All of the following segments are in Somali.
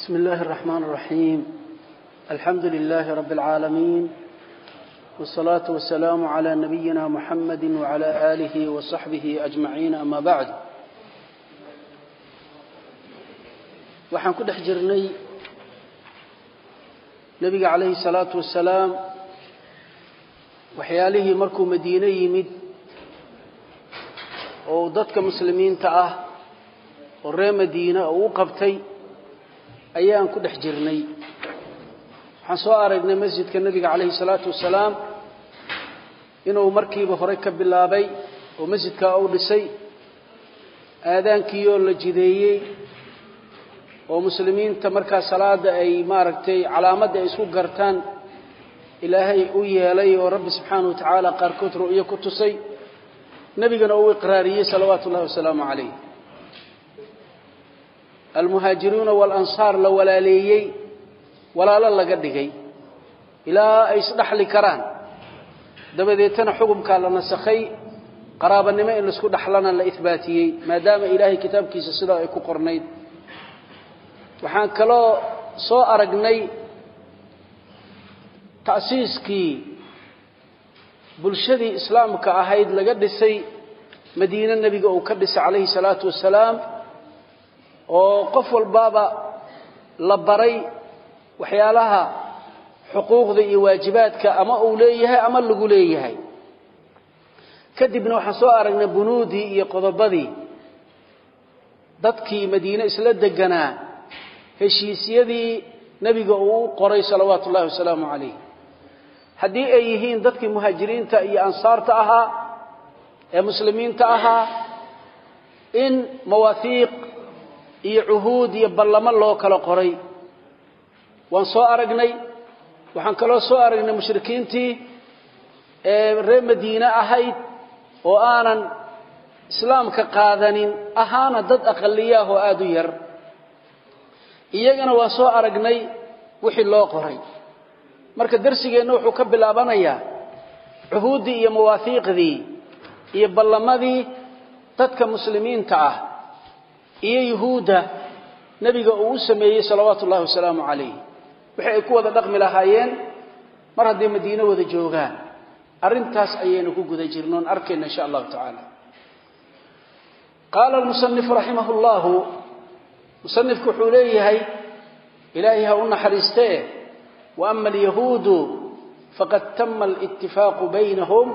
بسم الله الرحمن الرحيم الحمد لله رب العالمين والصلاة والسلام على نبينا محمد وعلى آله وصحبه أجمعين أما بعد waxaan ku dhex jirnay nebiga calayhi salaatu wasalaam waxyaalihii markuu madiine yimid oo dadka muslimiinta ah oo reer madiine oo u qabtay ayaan ku dhex jirnay. Waxaan soo aragnay masjidka nebiga calayhi salaatu wasalaam inuu markiiba hore ka bilaabay oo masjidkaa u dhisay aadaankiioo la jideeyey oo muslimiinta markaa salaada ay maaragtay calaamadda ay isku gartaan ilaahay u yeelay oo rabbi subxaana wa tacaala qaarkood ru'yo ku tusay. Nebigana uu iqraariyey salawaatu ullahi wasalaamu calayh almuhaajiruuna waalansaar la walaaleeyey walaalo laga dhigay ilaa ay isdhaxli karaan. Dabadeetana xukumkaa la nasakhay qaraabanimo in la isku dhaxlana la ihbaatiyey maadaama ilaahay kitaabkiisa sidaa ay ku qornayd. Waxaan kaloo soo aragnay ta'siiskii bulshadii islaamka ahayd laga dhisay madiine nebiga uu ka dhisay calayhi salaatu wasalaam oo qof walbaaba la baray waxyaalaha xuquuqda iyo waajibaadka ama uu leeyahay ama lagu leeyahay. Kadibna waxaan soo aragnay bunuudii iyo qodobadii. Dadkii madiine isla deganaa heshiisyadii nebiga uu u qoray salawaatu ullahi wasalaamu calayh. Haddii ay yihiin dadkii muhaajiriinta iyo ansaarta ahaa ee muslimiinta ahaa in mawaahiiq iyo cuhuud iyo ballamo loo kala qoray. Waan soo aragnay waxaan kaloo soo aragnay mushrikiintii ee reer madiine ahayd oo aanan islaamka qaadanin ahaana dad aqaliyaah oo aada u yar. Iyagana waan soo aragnay wixii loo qoray. Marka darsigeenna wuxuu ka bilaabanayaa cuhuuddii iyo mawaahiiqdii iyo ballamadii dadka muslimiinta ah iyo yuhuudda nebiga uu u sameeyey salawaatu ullahi wasalaamu calayh wixi ku wada dhaqmi lahaayeen mar hadday madiino wada joogaan arrintaas ayaynu ku guda jirno arkayna insha allahu tacaala. Qaala almusanifu raximah llahu musanifku wuxuu leeyahay ilaahay ha u naxariistee wa ama alyahuudu faqad tama alitifaaqu baynahum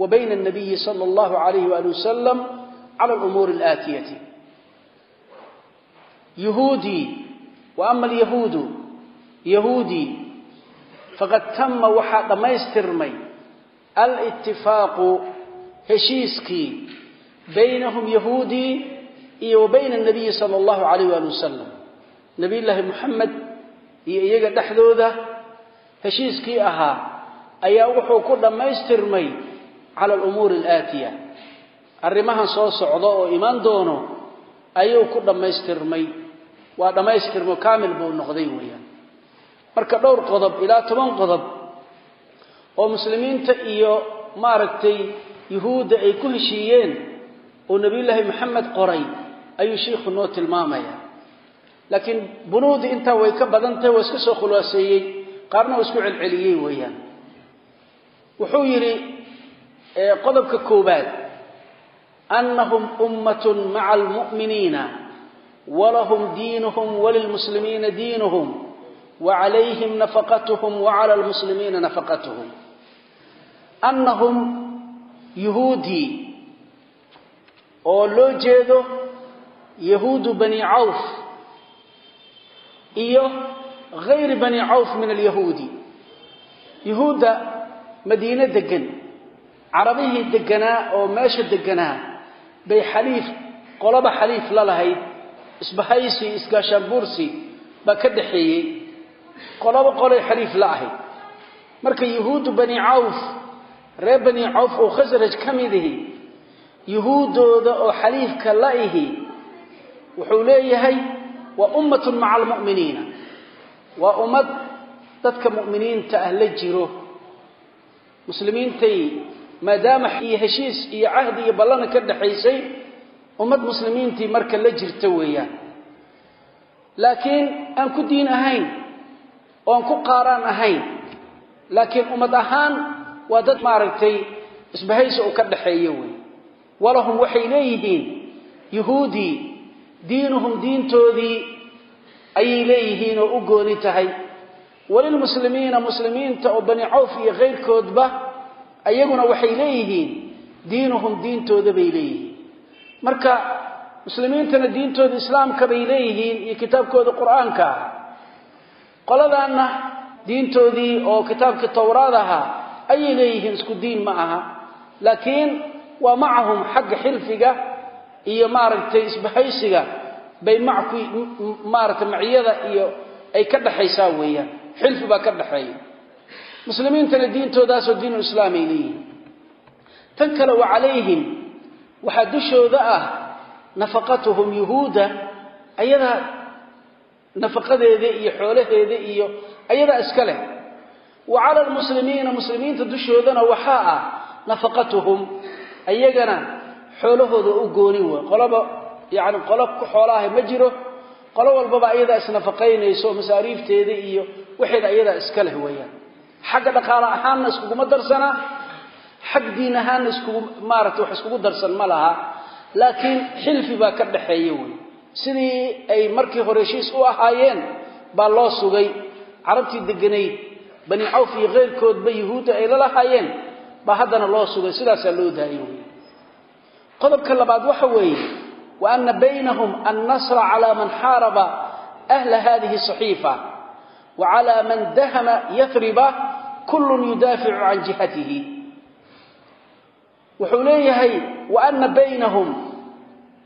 wa bayna alnabiyi sala allahu alayh waali wasalam cala alumuuri alaatiyati yuhuudii waama alyahuudu yahuudii faqad tama waxaa dhammaystirmay alitifaaqu heshiiskii baynahum yahuudii iyo wa bayna anabiyi sala allahu calayh waali wasalam nebiyullaahi moxamed iyo iyaga dhexdooda heshiiskii ahaa ayaa wuxuu ku dhammaystirmay cala alumuuri alaatiya arrimahan soo socda oo imaan doono ayuu ku dhammaystirmay waa dhammaystirmo kaamil buu noqday weeyaan. Marka dhowr qodob ilaa toban qodob oo muslimiinta iyo maaragtay yuhuudda ay ku heshiiyeen oo nebiyullaahi moxamed qoray ayuu shiikhu noo tilmaamaya. Laakiin bunuudi intaa way ka badan tahay waa iska soo khulaaseeyey qaarna waa isku celceliyey weeyaan. Wuxuu yidhi qodobka koowaad annahum ummatun maca almu'miniina walahum diinuhum walilmuslimiina diinuhum wacalayhim nafaqatuhum wacala almuslimiina nafaqatuhum annahum yuhuudii oo loo jeedo yahuudu bani cawf iyo hayri bani cawf min alyahuudi yuhuudda madiine degan carabihii deganaa oo meesha deganaa bay xaliif qoloba xaliif la isbahaysi isgaashaanbuursi baa ka dhaxeeyey. Qoloba qolay xaliif la ahayd marka yuhuuddu bani cawf reer bani cawf oo khasraj ka mid ihi yuhuuddooda oo xaliifka la ihi wuxuu leeyahay waa ummatun maca almu'miniina waa ummad dadka mu'miniinta ah la jiro. Muslimiintay maadaama iyo heshiis iyo cahdi iyo ballana ka dhaxaysay ummad muslimiintii marka la jirta weeyaan. Laakiin aan ku diin ahayn oon ku qaaraan ahayn laakiin ummad ahaan waa dad maaragtay isbahaysi uu ka dhaxeeyo wey walahum waxay leeyihiin yuhuudii diinuhum diintoodii ayay leeyihiin oo u gooni tahay. Walilmuslimiina muslimiinta oo bani cawf iyo kayrkoodba ayaguna waxay leeyihiin diinuhum diintooda bay leeyihiin marka muslimiintana diintooda islaamka bay leeyihiin iyo kitaabkooda qur'aanka qoladaanna diintoodii oo kitaabkii towraad ahaa ayay leeyihiin isku diin ma aha. Laakiin waa macahum xagga xilfiga iyo maaragtay isbahaysiga bay mac maaragtay maciyada iyo ay ka dhaxaysaa weeyaan. Xilfi baa ka dhaxeeya. Muslimiintana diintoodaasoo diinulislaam ay leeyihiin. Tan kale wa calayhim waxaa dushooda ah nafaqatuhum yuhuuda ayadaa nafaqadeeda iyo xoolaheeda iyo ayadaa iska leh. Wa cala almuslimiina muslimiinta dushoodana waxaa ah nafaqatuhum ayagana xoolahooda u gooni way qoloba yacni qolo ku xoolaaha ma jiro qolo walbaba ayadaa isnafaqaynayso masaariifteeda iyo waxeeda ayadaa iska leh weeyaan. Xagga dhaqaale ahaanna iskuguma darsana xag diin ahaanna iskugu maaragtay wax iskugu darsan ma laha laakiin xilfi baa ka dhaxeeya wey sidii ay markii hore heshiis u ahaayeen baa loo sugay. Carabtii deganayd bani cawf iyo keyrkoodba yuhuudda ay la lahaayeen baa haddana loo sugay. Sidaasaa loo daayay wey qodobka labaad waxa weeye wa ana baynahum annasra calaa man xaaraba ahla hadihi saxiifa wa calaa man dahama yafriba kullun yudaaficu can jihatihi wuxuu leeyahay wa ana baynahum.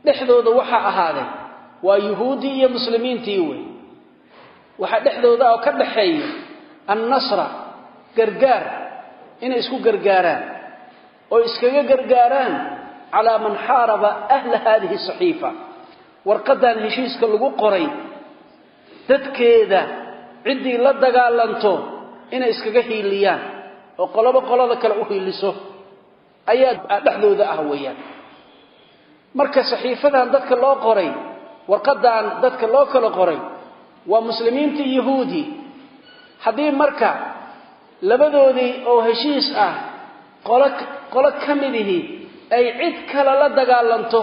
Dhexdooda waxaa ahaaday waa yuhuuddii iyo muslimiintii wey. Waxaa dhexdooda oo ka dhaxeeya annasra gargaar inay isku gargaaraan oo iskaga gargaaraan calaa man xaaraba ahla haadihi saxiifa. Warqaddan heshiiska lagu qoray dadkeeda ciddii la dagaalanto inay iskaga hiiliyaan oo qolobo qolada kale u hiiliso ayaa dhexdooda ah weeyaan. Marka saxiifadan dadka loo qoray warqadan dadka loo kala qoray waa muslimiinta yahuudi. Haddii marka labadoodii oo heshiis ah qolo qolo ka midihi ay cid kale la dagaalanto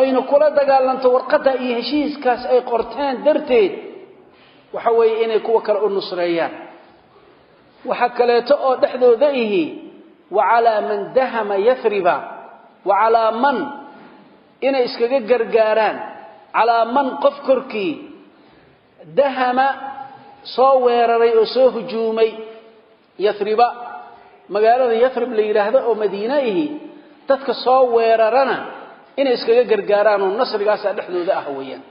ayna kula dagaalanto warqadda iyo heshiiskaas ay qorteen darteed waxa weeye inay kuwa kale u nusreeyaan. Waxa kaleeto oo dhexdooda ihi wa calaa man dahama yafriba wa calaa man inay iskaga gargaaraan calaa man qof korkii dahama soo weeraray oo soo hujuumay yafriba magaalada yafrib la yidhaahdo oo madiine ihi dadka soo weerarana inay iskaga gargaaraan oo nasrigaasaa dhexdooda ah weeyaan.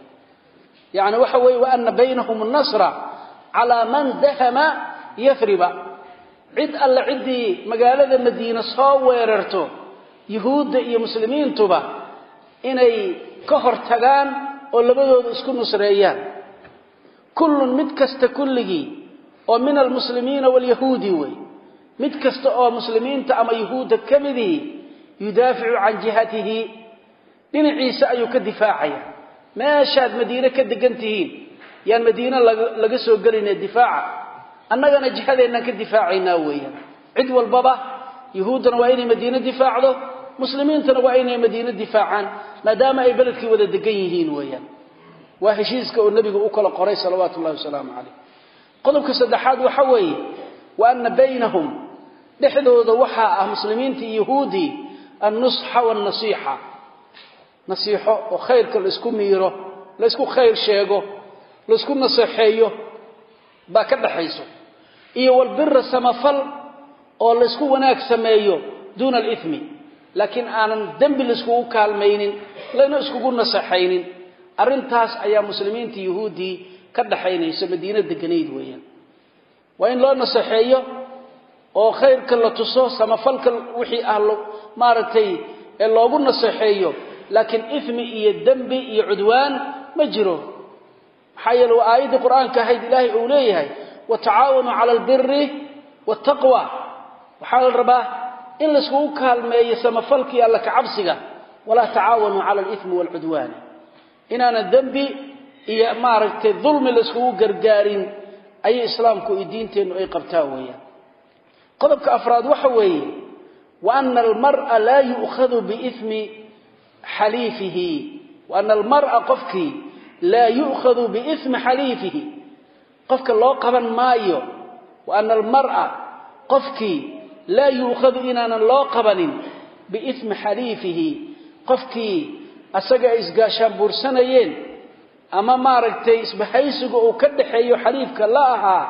Yacni waxa weeye cid alle ciddii magaalada madiine soo weerarto yuhuudda iyo muslimiintuba inay ka hor tagaan oo labadooda isku nusreeyaan. Kullun mid kasta kulligii oo min almuslimiina waalyahuudi wey. Mid kasta oo muslimiinta ama yuhuudda ka midii yudaaficu can jihatihi. Dhinaciisa ayuu ka difaacaya. Meeshaad madiine ka degan tihiin yaan madiine laga soo gelayna difaaca annagana jihadeennaan ka difaacaynaa weeyaan. Cid walbaba yuhuuddana waa inay madiine difaacdo muslimiintana waa inay madiine difaacaan maadaama ay beledkii wada degan yihiin weeyaan. Waa heshiiska oo nebigu u kala qoray salawaatu ullahi wasalaamu calayh. Qodobka saddexaad waxa weeye wa ana baynahum dhexdooda waxaa ah muslimiintii yuhuudii annusxa waalnasiixa nasiixo oo khayrka laysku miiro laysku khayr sheego laysku naseexeeyo baa ka dhaxayso iyo walbira samafal oo laysku wanaag sameeyo duuna alithmi laakiin aanan dembi layskugu kaalmaynin layna iskugu naseexaynin arrintaas ayaa muslimiinta yuhuuddii ka dhaxaynayso madiino deganayd weeyaan. Waa in loo naseexeeyo oo khayrka la tuso samafalka wixii ah maaragtay ee loogu naseexeeyo laakiin ithmi iyo dembi iyo cudwaan ma jiro. Maxaa yeele waa aayaddii qur'aanka ahayd ilaahay uu leeyahay watacaawanuu cala albiri waataqwa waxaa la rabaa in layskugu kaalmeeyo samafalkii alla kacabsiga walaa tacaawanuu cala alithmi waalcudwaani inaanan dembi iyo maaragtay dulmi layskugu gargaarin ayay islaamku iyo diinteennu ay qabtaa weeyaan. Qodobka afraad waxa weeye wa ana almar'a laa yu'khadu biithmi xaliifihi. Wa ana almar'a qofkii laa yu'khadu biithmi xaliifihi qofka loo qaban maayo wa ana almar'a qofkii laa yu'khadu inaanan loo qabanin biithmi xaliifihi qofkii asaga ay isgaashaan ama maaragtay isbahaysiga uu ka dhaxeeyo xaliifka la ahaa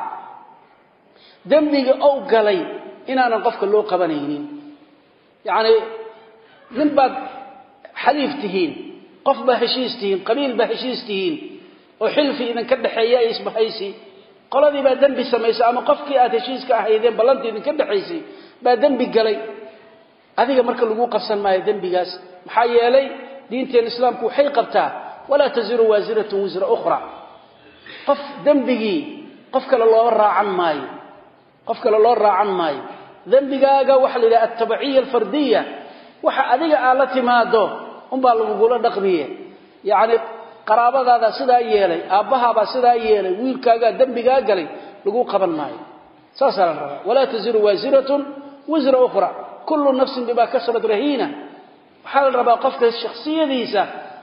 dembiga ou galay inaanan qofka loo qabanaynin. Yacni nin baad xaliif tihiin qof baa heshiis qabiil baa heshiis oo xilfi idinka dhexeeya iyo isbahaysi qoladii baa dembi samaysay ama qofkii aad heshiiska ahaydeen ballantii idinka dhexaysay baa dembi galay. Adiga marka lagu qabsan maayo dembigaas maxaa yeelay diinteen islaamku waxay qabtaa walaa taziru waasiratun wisra ukhra. Qof dembigii qof kale loo raacan maayo qof kale loo raacan maayo. Dembigaaga waxaa la yidhaha altabciya alfardiya waxa adiga aad la timaado unbaa lagugula dhaqmiye. Yacni qaraabadaada sidaa yeelay aabbahaabaa sidaa yeelay wiilkaagaa dembigaa galay lagu qaban maayo. Saasaa la rabaa. Walaa taziru waasiratun wisra ukhra. Kullu nafsin bimaa kasabat rahiina. Waxaa la rabaa qofka shaksiyadiisa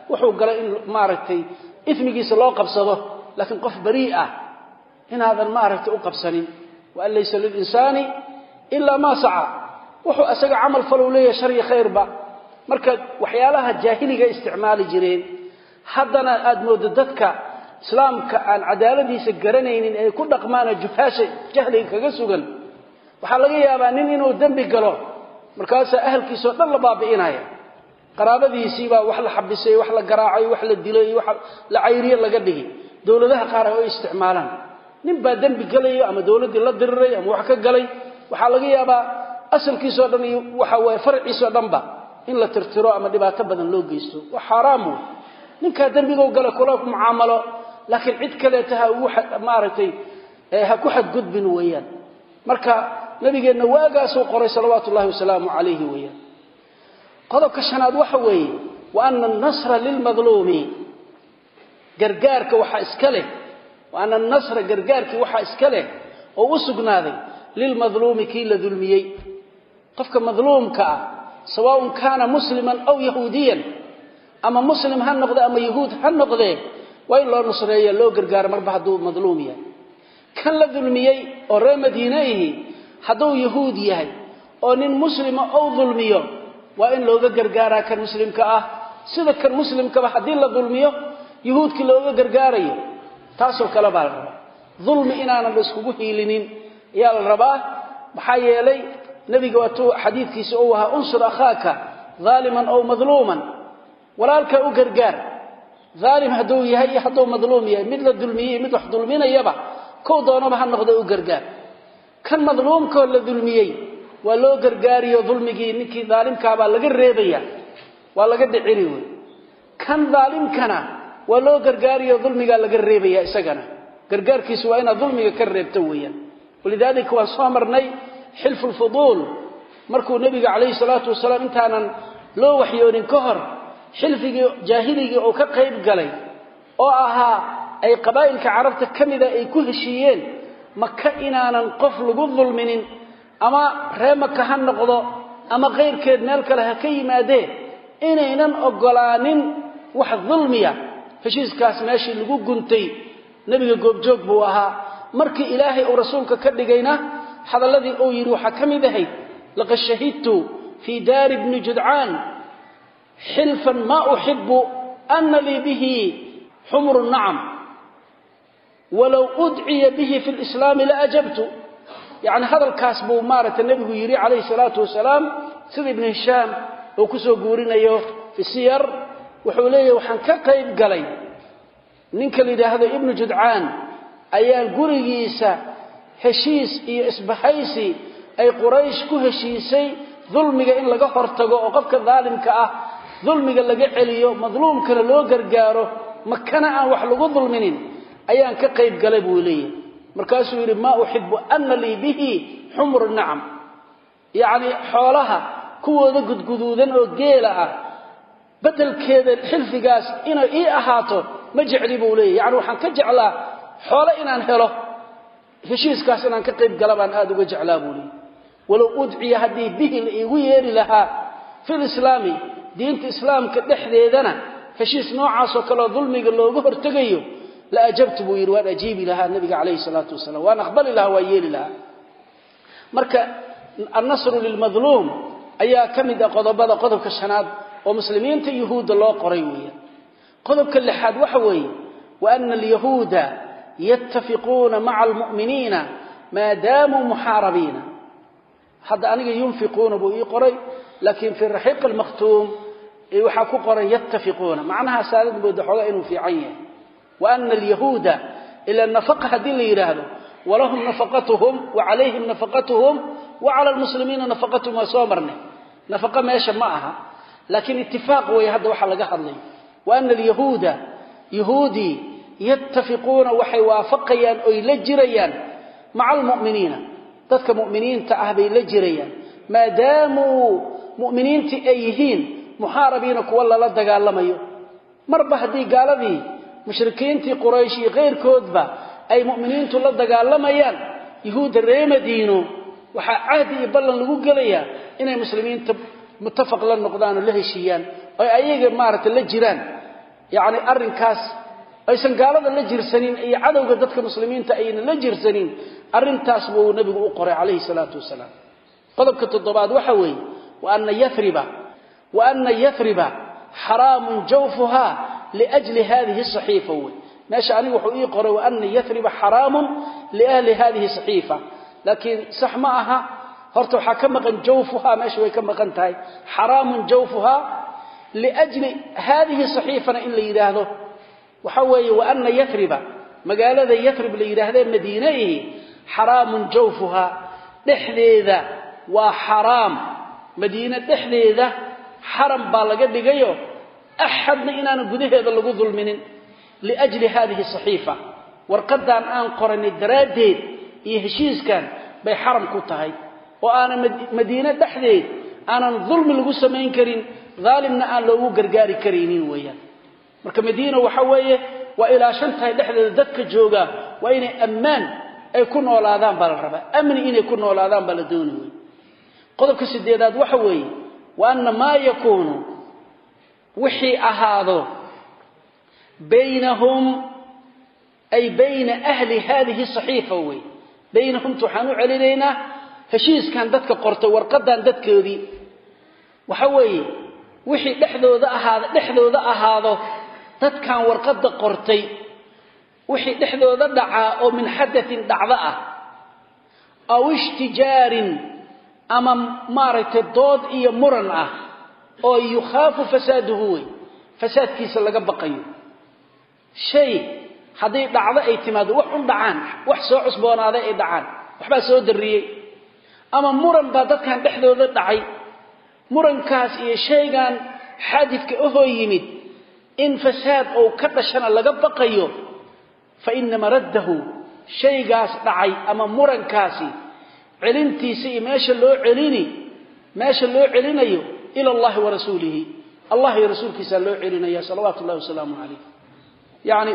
wuxuu galay in maaragtay ismigiisa loo qabsado laakiin qof barii ah inaadan maaragtay u qabsanin. Waan laysa lilinsaani ilaa maa saca. Wuxuu asaga camal falow leeyahay shariyo khayrba marka waxyaalaha jaahiliga isticmaali jireen haddana aad mooddo dadka islaamka aan cadaaladiisa garanaynin ay ku dhaqmaana juhaasha jahliga kaga sugan waxaa laga yaabaa nin inuu dembi galo markaasaa ahalkiisao dhan la baabi'inaya. Qaraabadiisiibaa wax la xabisay wax la garaacay wax la dilay wax la cayriye laga dhigi dowladaha qaar ay isticmaalaan. Nin baa dembi galayo ama dowladdii la diriray ama wax ka galay waxaa laga yaabaa asalkiisoo dhan iyo waxa waaye farciisoo dhanba in la tirtiro ama dhibaato badan loo geysto. Waa xaaraam ninkaa dembigow gala kula ku mucaamalo laakiin cid kaleeta ha ugu maaragtay ha ku xadgudbin weeyaan. Marka nabigeenna waagaasuu qoray salawaatu wasalaamu calayhi weeyaan. Qodobka shanaad waxa weeye wa ana annasra lilmadluumi gargaarka waxaa iska leh wa ana annasra gargaarkii waxaa iska leh oo u sugnaaday lilmadluumi kii la dulmiyey. Qofka madluumka ah sawaaun kaana musliman aw yahuudiyan ama muslim ha noqde ama yahuud ha noqdee waa in loo nusreeya loo gargaaro marba hadduu madluum yahay. Kan la dulmiyey oo reer madiine ihi hadduu yahuud yahay oo nin muslima ou dulmiyo waa in looga gargaaraa kan muslimka ah. Sida kan muslimkaba haddii la dulmiyo yuhuudkii looga gargaarayo taasoo kale baa la rabaa. Dulmi inaanan la iskugu hiilinin ayaa la rabaa. Maxaa yeelay nebiga waatuu xadiidkiisa uu ahaa unsur akhaaka daaliman ow madluuman walaalkaa u gargaar. Daalim hadduu yahay iyo hadduu yahay mid la dulmiyey mid wax dulminayaba kow doonaba ha noqdo u gargaar. Kan madluumkoo la dulmiyey waa loo gargaariyo dulmigii ninkii daalimkaabaa laga reebaya waa laga dhicini wey kan daalimkana waa loo gargaariyo dulmigaa laga reebaya isagana. Gargaarkiisu waa inaad dulmiga ka reebto weeyaan. Walidaalika waan soo marnay xilfu markuu nebiga calayhi salaatu wasalaam intaanan loo waxyoonin ka hor xilfigii jaahiligii oo ka qayb galay oo ahaa ay qabaa'ilka carabta ka mida ay ku heshiiyeen maka inaanan qof lagu dulminin ama ree maka ha noqdo ama kayrkeed meel kale ha ka yimaadee inaynan oggolaanin wax dulmiya. Heshiiskaas meeshii lagu guntay nebiga goobjoog buu ahaa. Markii ilaahay uu rasuulka ka dhigayna hadalladii uu yidhi waxaa ka mid ahayd laqad shahidtu fii daari bni judcaan xilfan maa uxibu ana lii bihi xumru nacam. Walow udciya bihi fi lislaami la ajabtu. Yacni hadalkaas buu maaragtay nebigu yidhi calayhi salaatu wasalaam sida ibnu hishaam uu ku soo guurinayo fi siyar wuxuu leeyahy waxaan ka qayb galay. Ninka la yidhaahdo ibnu judcaan ayaa gurigiisa heshiis iyo isbahaysi ay quraysh ku heshiisay dulmiga in laga dulmiga laga celiyo madluumkana loo gargaaro makana aan wax lagu dulminin ayaan ka qayb galay buu leeyahy markaasuu yidhi maa uxibu ana lii bihi xumru nacam. Yacni xoolaha kuwooda gudguduudan oo geela ah beddelkeeda xilfigaas inay ii ahaato ma jecli buu leeyahy yani waxaan ka jeclaa xoole inaan helo heshiiskaas inaan ka qayb gala baan aada uga jeclaa buu leeyahy walow udciya haddii bihi la iigu yeeri lahaa fi lislaami diinta islaamka dhexdeedana heshiis noocaasoo kaleoo dulmiga looga hortegayo la ajabtu buu yidhi waan ajiibi lahaa nabiga calayhi salaatu wasalaam. Waan aqbali lahaa waan yeeli lahaa. Marka annasru lilmadluum ayaa ka mid ah qodobada qodobka shanaad oo muslimiinta yuhuudda loo qoray weeyaan. Qodobka lixaad waxa weeye wa ana alyahuuda yattafiquuna maca almu'miniina maa daamuu muxaarabiina. Hadda aniga yunfiquuna buu ii qoray laakiin fi raxiiq almakhtuum waxaa ku qoran yattafiquuna macnaha saadad mooda xooga inuu fiican yahay wa ana alyahuuda ila nafaqa haddii la yidhaahdo walahum nafaqatuhum wa calayhim nafaqatuhum wa cala almuslimiina nafaqatuhum waa soo nafaqo meesha ma aha laakiin itifaaq weeye hadda waxaa laga hadlay wa ana alyahuuda yahuudii yattafiquuna waxay waafaqayaan oy la jirayaan maca almu'miniina dadka mu'miniinta ah bay la jirayaan maadaamuu mu'miniintii ay yihiin muxaarabiina kuwa lala dagaalamayo. Marba haddii gaaladii mushrikiintii quraysh iyo ay mu'miniintu la dagaalamayaan yuhuudda ree madiino waxaa cahdi iyo ballan lagu gelayaa inay muslimiinta muttafaq la noqdaan oo la heshiiyaan oy ayaga maaragtay la jiraan. Yacni arrinkaas aysan gaalada la jirsanin iyo cadowga dadka muslimiinta ayna la jirsanin arrintaas buu nebigu u qoray calayhi salaatu wasalaam. Qodobka toddobaad waxa weeye ana yariba xaraamun jawfuhaa liajli hadihi saxiifa wey meesha aniga wuxuu ii qoray ana yathriba xaraamun liahli hadihi saxiifa laakiin sax ma aha horta waxaa ka maqan jawfuhaa meesha way ka maqan tahay xaraamun jawfuhaa liajli hadihi saxiifana in la yidhaahdo waxa weeye wa ana yathriba magaalada yathrib la yidhaahdee madiinaihi madiine dhexdeeda xaram baa laga dhigayo axadna inaanu gudaheeda lagu dulminin liajli hadihi saxiifa. Warqadan aan qoranay daraaddeed iyo heshiiskan bay xaram ku tahay. Oo aanan madiine dhexdeed aanan dulmi lagu samayn karin daalimna aan loogu gargaari karaynin weeyaan. Marka madiina waxa weeye waa ilaashan tahay dhexdeeda dadka jooga waa inay ammaan ay ku noolaadaan baa la rabaa. Amni inay ku noolaadaan baa la dooni wey qodobka sideedaad waxa weeye wa ana maa yakuunu wixii ahaado baynahum ay bayna ahli hadihi saxiifa wey baynahumta waxaan u celinaynaa heshiiskan dadka qortay warqadan dadkoodii. Waxa weeye wixii dhexdooda ahaado dhexdooda ahaado dadkan warqadda qortay wixii dhexdooda dhacaa oo min xadatin dhacdo ah aw ishtijaarin ama maaragtay dood iyo muran ah oo yukhaafu fasaaduhu wey fasaadkiisa laga baqayo. Shay haddii dhacdo ay timaado wax un dhacaan wax soo cusboonaaday ay dhacaan waxbaa soo darriyey. Ama muran baa dadkan dhexdooda dhacay. Murankaas iyo shaygan xaadidka ahoo yimid in fasaad ou ka dhashana laga baqayo fa ina maraddahu shaygaas dhacay ama murankaasi celintiisa iyo meesha loo celini meesha loo celinayo ila allahi wa rasuulihi. Allah iyo rasuulkiisaa loo celinaya salawaatu ullahi wasalaamu calayh yacni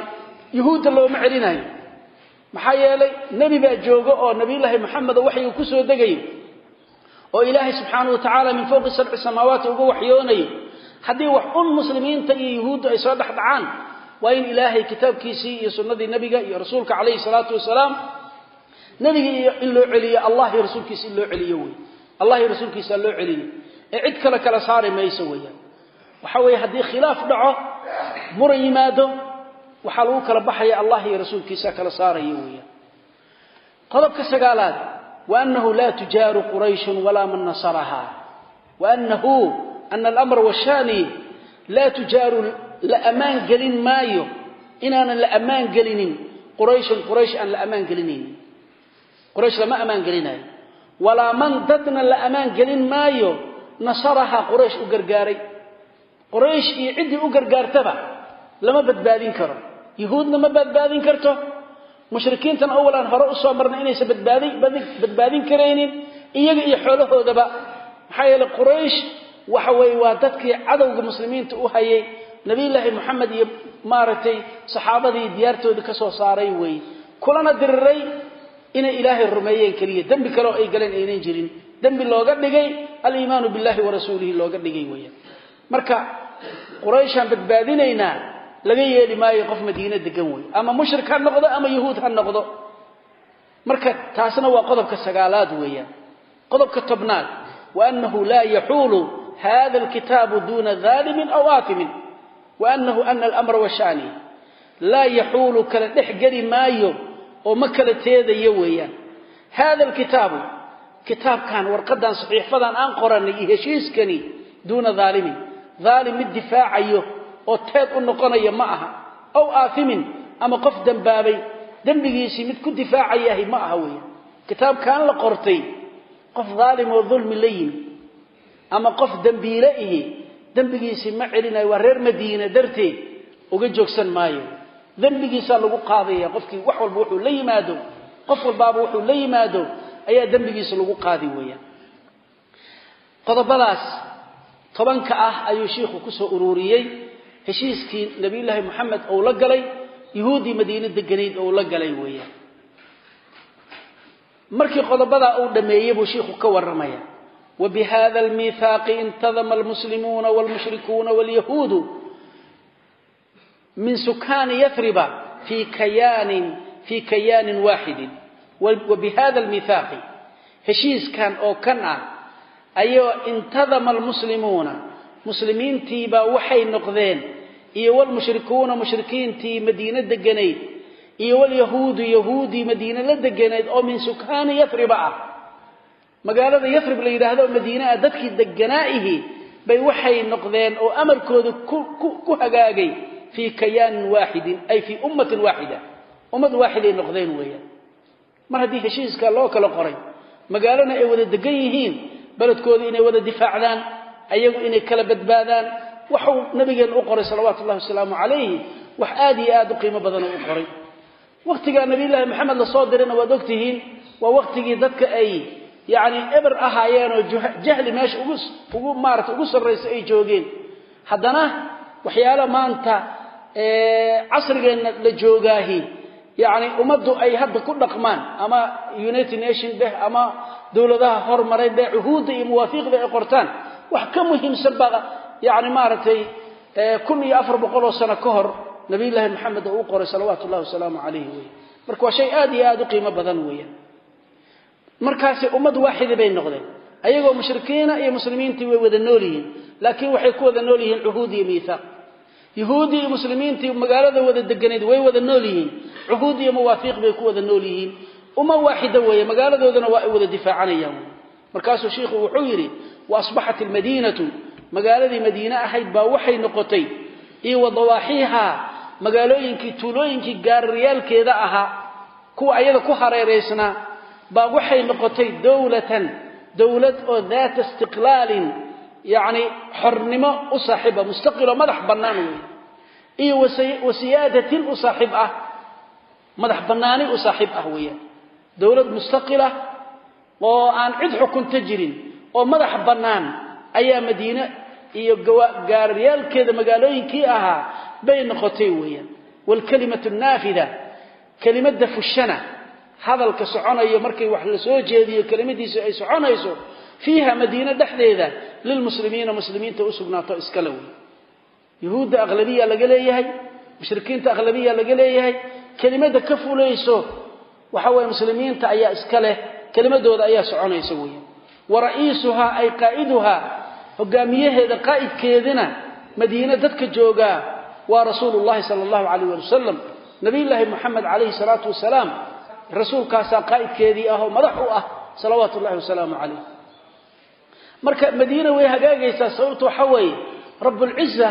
yuhuudda looma celinayo. Maxaa yeelay nebi baa jooga oo nabiyullaahi maxamed waxyuu ku soo degayo oo ilaahay subxaanahu wa tacaala min fowqi sabci samaawaati uga waxyoonayo. Haddii wax un muslimiinta iyo yuhuuddu ay soo dhex dhacaan waa in ilaahay kitaabkiisii iyo sunnadii nebiga iyo rasuulka calayhi salaatu wasalaam nebiga iyo in loo celiyo allah rasuulkiisa in loo celiyo wey. Allah iyo loo celiyo ee cid kale kala saari mayso weeyaan. Waxa weeye haddii khilaaf dhaco muran yimaado waxaa lagu kala baxaya allah iyo kala saaraya weeyaan. Qodobka sagaalaad wa annahu laa tujaaru qurayshun walaa man nasaraha. Wa annahu ana alamra washaani laa tujaaru la ammaan gelin maayo. Inaanan la ammaan gelinin qurayshun quraysh aan la ammaan gelinaynin quraysh lama ammaan gelinayo. Walaa man dadna la ammaan gelin maayo nasaraha quraysh u gargaaray. Quraysh iyo ciddii u gargaartaba lama badbaadin karo. Yuhuudna ma badbaadin karto. Mushrikiintan awalan hore u soo marnay inaysan badbaadin karaynin iyaga iyo xoolahoodaba. Maxaa yeeley quraysh waxa weeye waa dadkii cadowga muslimiinta u hayay. Nabiyullaahi moxamed iyo maaragtay saxaabadii diyaartoodii ka soo saaray weeye kulana diriray inay ilaahay rumeeyeen keliya. Dembi kale ay galeen aynan jirin. Dembi looga dhigay aliimaanu billahi wa rasuulihi looga dhigay weeyaan marka qurayshaan badbaadinaynaa laga yeeli maayo qof madiine degan wey ama mushrik ha noqdo ama yahuud ha noqdo. Marka taasna waa qodobka sagaalaad weeyaan qodobka tobnaad. Waanahu laa yaxuulu hada alkitaabu duuna daalimin aw aatimin. Waanahu ana alamra washaani laa yaxuulu kala dhex geli maayo oo ma kala teedayo weeyaan. Hada alkitaabu kitaabkan warqadan saxiifadan aan qoranay iyo heshiiskani duuna daalimin daalim mid difaacayo oo teed u noqonaya ma aha. Aw aatimin ama qof dembaabay dembigiisii mid ku difaacayahay ma aha weeyaan. Kitaabkan la qortay qof daalim oo dulmi la yimi ama qof dembiile ihi dembigiisii ma celinayo waa reer madiine darteed uga joogsan maayo dembigiisaa lagu qaadaya. Qofkii wax walba wuxuu la yimaado. Qof walbaaba wuxuu la yimaado. Ayaa dembigiisa lagu qaadi weeyaan qodobadaas tobanka ah ayuu shiikhu ku soo ururiyey. Heshiiskii nabiyullaahi moxamed ou la galay yuhuuddii madiine deganayd ou la galay weeyaan markii qodobadaa uu dhammeeyey buu shiikhu ka warramaya. Wa bihada almiithaaqi intadama almuslimuuna waalmushrikuuna waalyahuudu min sukaani yathriba fii kayaanin waaxidin wa bihada almiithaaqi heshiiskan oo kan ah ayoo intadama almuslimuuna muslimiintiibaa waxay noqdeen iyo walmushrikuuna mushrikiintii madiine deganayd iyo walyahuudu yahuudii madiine la deganayd oo min sukaani yathriba ah. Magaalada yathrib la yidhaahdo madiine ah dadkii deganaa'ihi bay waxay noqdeen oo amarkooda ku hagaagay fii kayaanin waaxidin ay fii ummatin waaxida ummad waaxiday noqdeen weeyaan mar haddii heshiiska loo kala qoray magaalana ay wada degan yihiin beledkooda inay wada difaacdaan ayagu inay kala badbaadaan waxuu nabigeenna u qoray salawaatu ullahi wasalaamu calayhi wax aad iyo aad u qiimo badan u qoray wakhtigaa nabiyullaahi maxamed la soo dirayna waad ogtihiin waa wakhtigii dadka ay yacni eber ahaayeenoo jahli meesha ugu ugu maarata ugu sarraysa ay joogeen haddana waxyaala maanta casrigeenna la joogaahi. Yacni ummaddu ay hadda ku dhaqmaan ama united nation dheh ama dowladaha hormaray dheh cuhuudda iyo mawaafiiqda ay qortaan wax ka muhiimsan baa yacni maaragtay kun iyo sano ka hor nabiyullaahi maxamed oo u qoray salawaatu ullahi wasalaamu calayhi wey marka waa shay aad iyo aad u qiimo badan weeyaan. Markaasi ummad waaxida bay noqdeen. Ayagoo mushrikiina iyo muslimiintii way wada nool laakiin waxay ku wada nool yihiin iyo miihaaq yuhuuddii iyo muslimiintii magaalada wada deganayd way wada nool yihiin. Cuhuud iyo mawaafiiq bay ku wada nool yihiin. Umma waaxida weeye magaaladoodana waa ay wada difaacanayaan. Markaasuu shiikhu wuxuu yidhi wa asbaxat almadiinatu. Magaaladii madiine ahayd baa waxay noqotay iyo wa dawaaxiihaa magaalooyinkii tuulooyinkii gaariyaalkeeda ahaa kuwa ayada ku hareeraysnaa baa waxay noqotay dowlatan dowlad oo daata istiqlaalin yacni xornimo u saaxiib ah mustaqiloo madax bannaan weeye iyo wa siyaadatin u saaxiib ah madax bannaani u saaxiib ah weeyaan dowlad mustaqila oo aan cid xukunta jirin oo madax bannaan ayaa madiine iyo gaariyaalkeeda magaalooyinkii ahaa bay noqotay weeyaan waalkalimatu naafida kelimadda fushana hadalka soconayo markay wax la soo jeediyo kelimadiisu lilmuslimiina muslimiinta u sugnaato iskale wey yuhuudda aqlabiya laga leeyahay mushrikiinta aqlabiya laga leeyahay kelimadda ka fulayso waxa weeye muslimiinta ayaa iska leh kelimadooda ayaa soconaysa weeyaan wa ra'iisuhaa ay qaa'iduhaa hogaamiyaheeda qaa'idkeedina madiine dadka joogaa waa rasuulu llahi sala allahu calayh wasalam nabiyullaahi moxamed calayhi salaatu wasalaam rasuulkaasaa qaa'idkeedii ah oo madax u ah salawaatu ullahi wasalaamu calayh marka madiina way hagaagaysaa sababto waxa weeye rabbulciza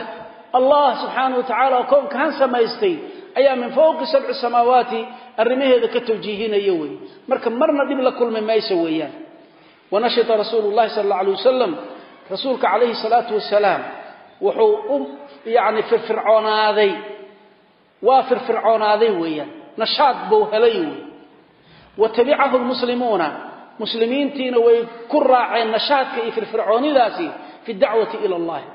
allah subxaanahu wa tacala oo koonkan samaystay ayaa min fawqi sabci samaawaati arrimaheeda ka tawjiihinaya wey marka marna dhib la kulmi mayso weeyaan. Wanashita rasuulu llahi sala alla alay wasalam rasuulka calayhi salaatu wasalaam wuxuu u yacni firfircoonaaday waa firfircoonaaday weeyaan. Nashaad buu helay wey wa tabicahu lmuslimuuna muslimiintiina way ku raaceen nashaadka iyo firfircoonidaasi fi dacwati ila allahi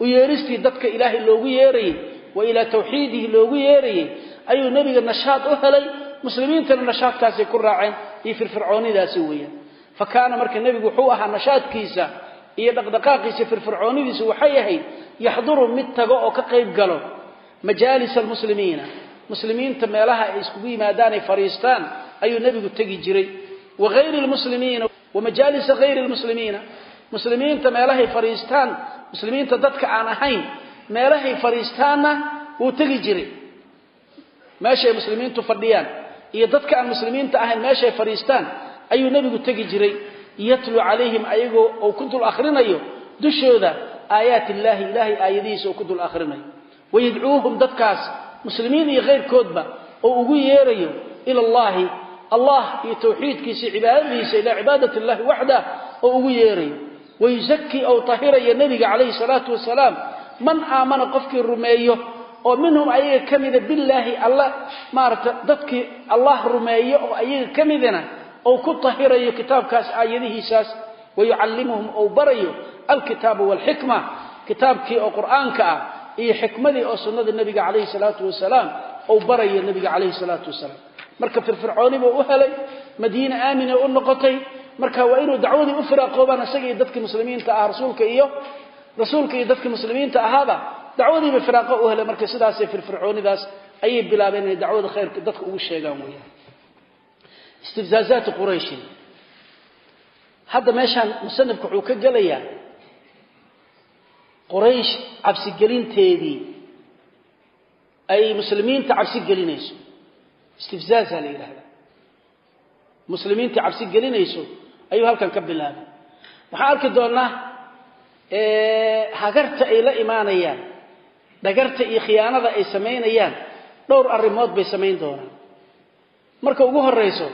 u yeeristii dadka ilaahay loogu yeerayay wa ilaa tawxiidihi loogu yeerayay ayuu nebiga nashaad u helay muslimiintana nashaadkaasay ku raaceen iyo firfircoonidaasi weeyaan. Fa kaana marka nebigu wuxuu ahaa nashaadkiisa iyo dhaqdhaqaaqiisa firfircoonidiisu waxay ahayd yaxduru mid tago oo ka qayb galo majaalis almuslimiina. Muslimiinta meelaha ay iskugu yimaadaan ay fadhiistaan ayuu nebigu tegi jiray wa hayri lmuslimiina wa majaalisa hayri lmuslimiina muslimiinta meelahay fadhiistaan muslimiinta dadka aan ahayn meelahay fadhiistaanna wuu tegi jiray. Meeshay muslimiintu fadhiyaan iyo dadka aan muslimiinta ahayn meeshay fadhiistaan ayuu nebigu tegi jiray. Yatlu calayhim ayagoo uu ku dul akhrinayo dushooda aayaat illaahi ilaahay aayadihiisa uu ku dul akhrinayo. Wayadcuuhum dadkaas muslimiin iyo khayrkoodba oo ugu yeerayo ila allahi allah iyo tawxiidkiisa cibaadadiisa ilaa cibaadati illahi waxdah oo ugu yeerayo wayusakii ou tahirayo nebiga calayhi salaatu wasalaam man aamana qofkii rumeeyo oo minhum ayaga ka mida billaahi alla maarata dadkii allah rumeeyo oo ayaga ka midana ou ku tahirayo kitaabkaas aayadihiisaas. Wayucallimuhum ou barayo alkitaaba waalxikma kitaabkii oo qur'aanka ah iyo xikmadii oo sunnada nebiga calayhi salaatu wasalaam ou barayo nebiga calayhi salaatu wasalaam marka firfircooni buu u helay madiine aamine u noqotay. Marka waa inuu dacwadii u firaaqoobaan isaga iyo dadkii muslimiinta ah rasuulka iyo rasuulka iyo dadkii muslimiinta ahaaba dacwadiiba firaaqo u helay. Marka sidaasay firfircoonidaas ayay bilaabeen inay dacwada khayrka dadka ugu sheegaan weeyaan. Istifzaazaati qurayshin hadda meeshaan musanifku wuxuu ka gelayaa quraysh cabsigelinteedii ay muslimiinta cabsi gelinayso istifzaaza la yidhahdaa muslimiinta cabsi gelinayso ayuu halkan ka bilaabay. Waxaan arki doonnaa hagarta ay la imaanayaan dhagarta iyo khiyaanada ay samaynayaan dhowr arrimood bay samayn doonaan. Marka ugu horrayso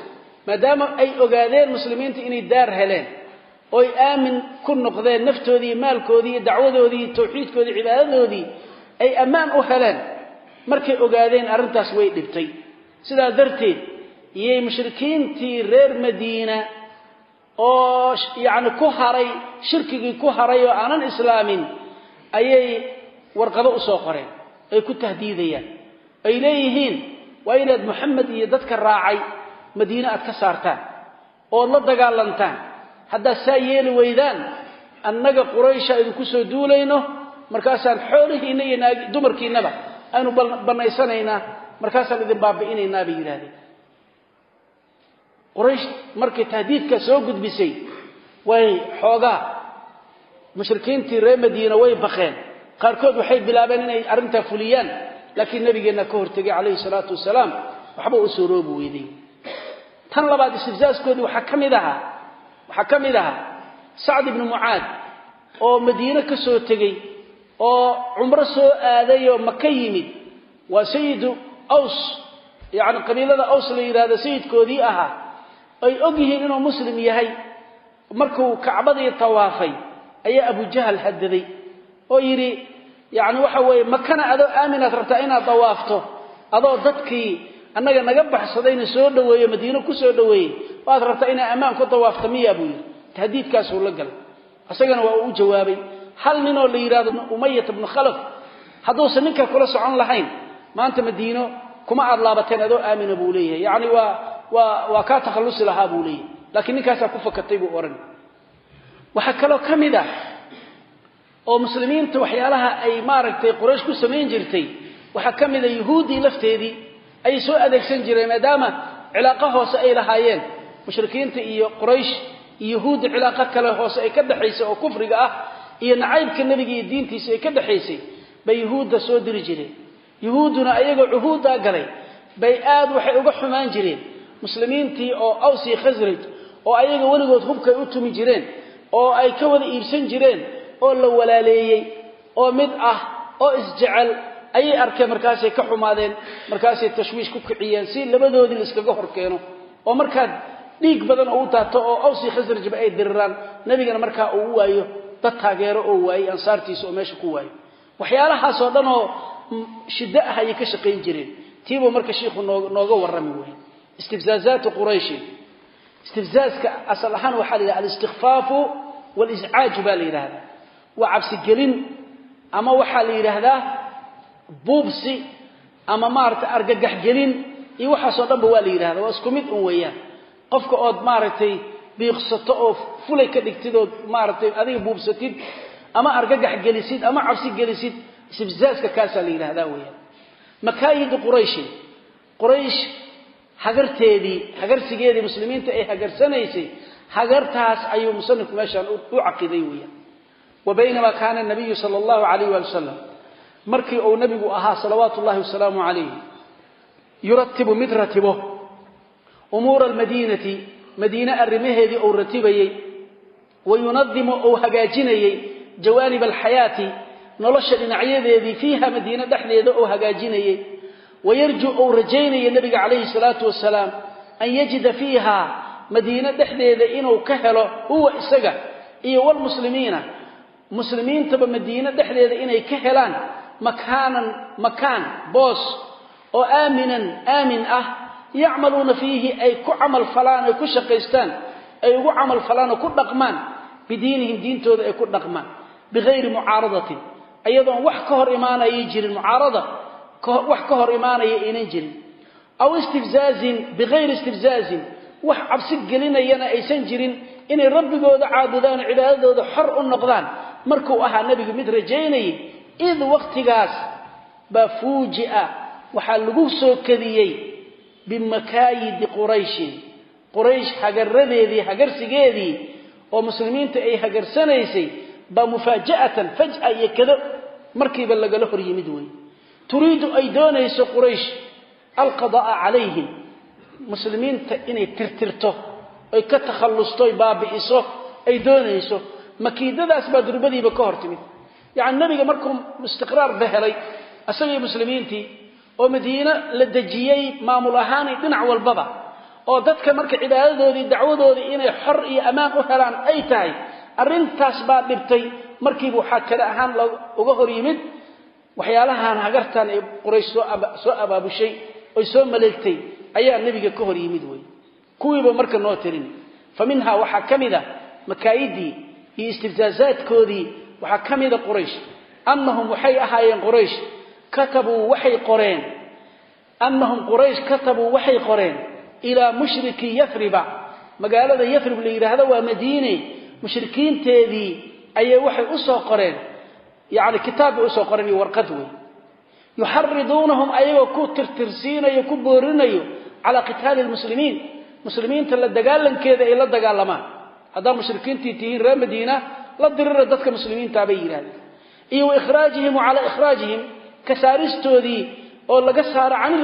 maadaama ay ogaadeen muslimiinta inay daar heleen oo ay aamin ku noqdeen naftoodii iyo maalkoodii iyo dacwadoodii iyo tawxiidkoodii cibaadadoodii ay ammaan u heleen markay ogaadeen arrintaas way dhibtay sidaa darteed iyay mushrikiintii reer madiina oo yacni ku haray shirkigii ku haray oo aanan islaamin ayay warqado u soo qoreen. Ay ku tahdiidayaan. Ay leeyihiin waa inaad moxamed iyo dadka raacay madiine aad ka saartaan ood la dagaalantaan. Haddaad saa yeeli weydaan annaga quraysha idinku soo duulayno markaasaan xoolihiinna iyo dumarkiinnaba aynu bannaysanaynaa markaasaan idin baabi'inaynaa bay yidhahdeen quraysh markay tahdiidka soo gudbisay way xoogaa. Mushrikiintii reer madiina way baqeen. Qaarkood waxay bilaabeen inay arrintaa fuliyaan laakiin nabigeenna ka hortegay calayhi salaatu wasalaam waxba u suuroobi weyday tan labaad istifsaaskoodii waxaa ka mid ahaa waxaa ka mid ahaa sacd ibnu mucaad oo madiine ka soo tegey oo cumro soo aaday oo maka yimid. Waa sayidu aws yacni qabiilada aws la yidhahdo sayidkoodii ahaa ay og yihiin inuu muslim yahay. Markuu kacbadii tawaafay ayaa abujahal hadaday oo yidhi yacni waxa weeye makana adoo aaminaad rabtaa inaad dawaafto? Adoo dadkii annaga naga baxsadayna soo dhoweeyo madiino ku soo dhoweeyey waad rabtaa inaa ammaan ku dawaafto miyaa buu yidhi. Tahdiidkaasuu la galay. Isagana waa uu u jawaabay. Hal ninoo la yidhahdo umayat bnu khalaf hadduusan ninka kula socon lahayn maanta madiino kuma aad laabateen adoo aamina buu leeyahay. Yacni waa kaa takhallusi lahaa buu leeyahay. Laakiin ninkaasaa ku fakatay buu odhan waxaa kaloo ka mid ah oo muslimiinta waxyaalaha ay maaragtay quraysh ku samayn jirtay waxaa ka mid a yuhuuddii lafteedii ayay soo adeegsan jireen maadaama cilaaqo hoose ay lahaayeen mushrikiinta iyo quraysh iyo yuhuudda cilaaqo kale hoose ay ka dhexaysay oo kufriga ah iyo nacaybka nebiga iyo diintiisa ay ka dhexaysay bay yuhuudda soo diri jireen yuhuudduna ayagoo cuhuuddaa galay bay aad waxay uga xumaan jireen. Muslimiintii oo aws iyo khasraj oo ayaga weligood hubkay u tumi jireen oo ay ka wada iibsan jireen oo la walaaleeyey oo mid ah oo isjecel ayay arkeen markaasay ka xumaadeen markaasay tashwiish ku kiciyeen si labadoodii la iskaga hor keeno oo markaad dhiig badan oo u daato oo awsi khasrajba ay diriraan nebigana markaa uu waayo dad taageero oo waayey ansaartiisa oo meesha ku waayo. Waxyaalahaasoo dhan oo shiddo ah ayay ka shaqayn jireen. Tiibuu marka shiikhu noo nooga warrami wey istifzaazaatu qurayshin istifzaazka asal ahaan waxaa la yidhaha alistikfaafu waliscaaju baa la yidhahdaa. Waa cabsigelin ama waxaa la yidhaahdaa buubsi ama maaragtay argagaxgelin iyo waxaasoo dhanba waa la yidhahda waa isku mid un weeyaan. Qofka ood maaragtay biiqsato oo fulay ka dhigtid ood maaragtay adiga buubsatid ama argagax ama cabsi istibzaaska kaasaa la yidhahdaa weeyaan. Makaayidu qurayshin quraysh hagarteedii hagarsigeedii muslimiinta ay hagarsanaysay hagartaas ayuu musanifku meeshaan u caqiday weeyaan. Wa baynamaa kaana nabiyu sala allahu calayh waali wasalam markii uu nabigu ahaa salawaatu ullahi wasalaamu calayh yuratibu mid ratibo umuura almadiinati madiine arrimaheedii uu ratibayey wa yunadimu uu hagaajinayey jawaanib alxayaati nolosha dhinacyadeedii fiiha madiine dhexdeeda uu hagaajinayey. Wayarju uu rajaynaya nabiga calayhi salaatu wasalaam an yajida fiiha madiine dhexdeeda inuu ka helo huwa isaga iyo walmuslimiina muslimiintaba madiine dhexdeeda inay ka helaan makaanan makaan boos oo aaminan aamin ah. Yacmaluuna fiihi ay ku camal falaan ay ku shaqaystaan ay ugu camal falaan oo ku dhaqmaan. Bidiinihim diintooda ay ku dhaqmaan bigayri mucaaradatin ayadoon wax ka hor imaanayay jirin mucaarada wax ka hor imaanaya aynan jirin. Aw istifzaazin bigayri istifzaazin wax cabsi gelinayana aysan jirin inay rabbigooda caabudaan oo cibaadadooda xor u noqdaan. Markuu ahaa nebigu mid rajaynayay id wakhtigaas baa fuuji'a waxaa lagu soo kadiyey bimakaayidi qurayshin. Quraysh hagaradeedii hagarsigeedii oo muslimiinta ay hagarsanaysay baa mufaaja'atan faj'a iyo kado markiiba lagala hor yimid wey turiidu ay doonayso quraysh alqada'a calayhim muslimiinta inay tirtirto oy ka takhallusto oy baabi'iso ay doonayso makiidadaas baa durbadiiba ka hor timid. Yacni nebiga markuu istiqraarba helay isagii muslimiintii oo madiine la dejiyey maamul ahaan dhinac walbaba oo dadka marka cibaadadoodii dacwadoodii inay xor iyo ammaan u helaan ay tahay arrintaas baa dhibtay. Markiiba waxaa kale ahaan uga hor yimid waxyaalahan hagartan ay quraysh soo abaabushay oy soo maleegtay ayaa nebiga ka hor yimid wey kuwiiba marka noo tirin. Fa minhaa waxaa ka mid a makaayidii iyo istifzaazaadkoodii waxaa ka mida quraysh. Annahum waxay ahaayeen quraysh katabuu waxay qoreen. Annahum quraysh katabuu waxay qoreen ilaa mushriki yafriba magaalada yafrib la yidhaahdo waa madiine mushrikiinteedii ayay waxay u soo qoreen yacni kitaab bay u soo qoreen iyo warqad wey yuxariduunahum ayagoo ku tirtirsiinayo ku boorinayo calaa qitaali lmuslimiin muslimiinta la dagaalankeeda ay la dagaalamaan. Haddaa mushrikiintii tihiin reer madiina la dirira dadka muslimiintaa bay yidhahdeen iyo wa ikhraajihim wa calaa ikhraajihim ka saaristoodii oo laga saaro can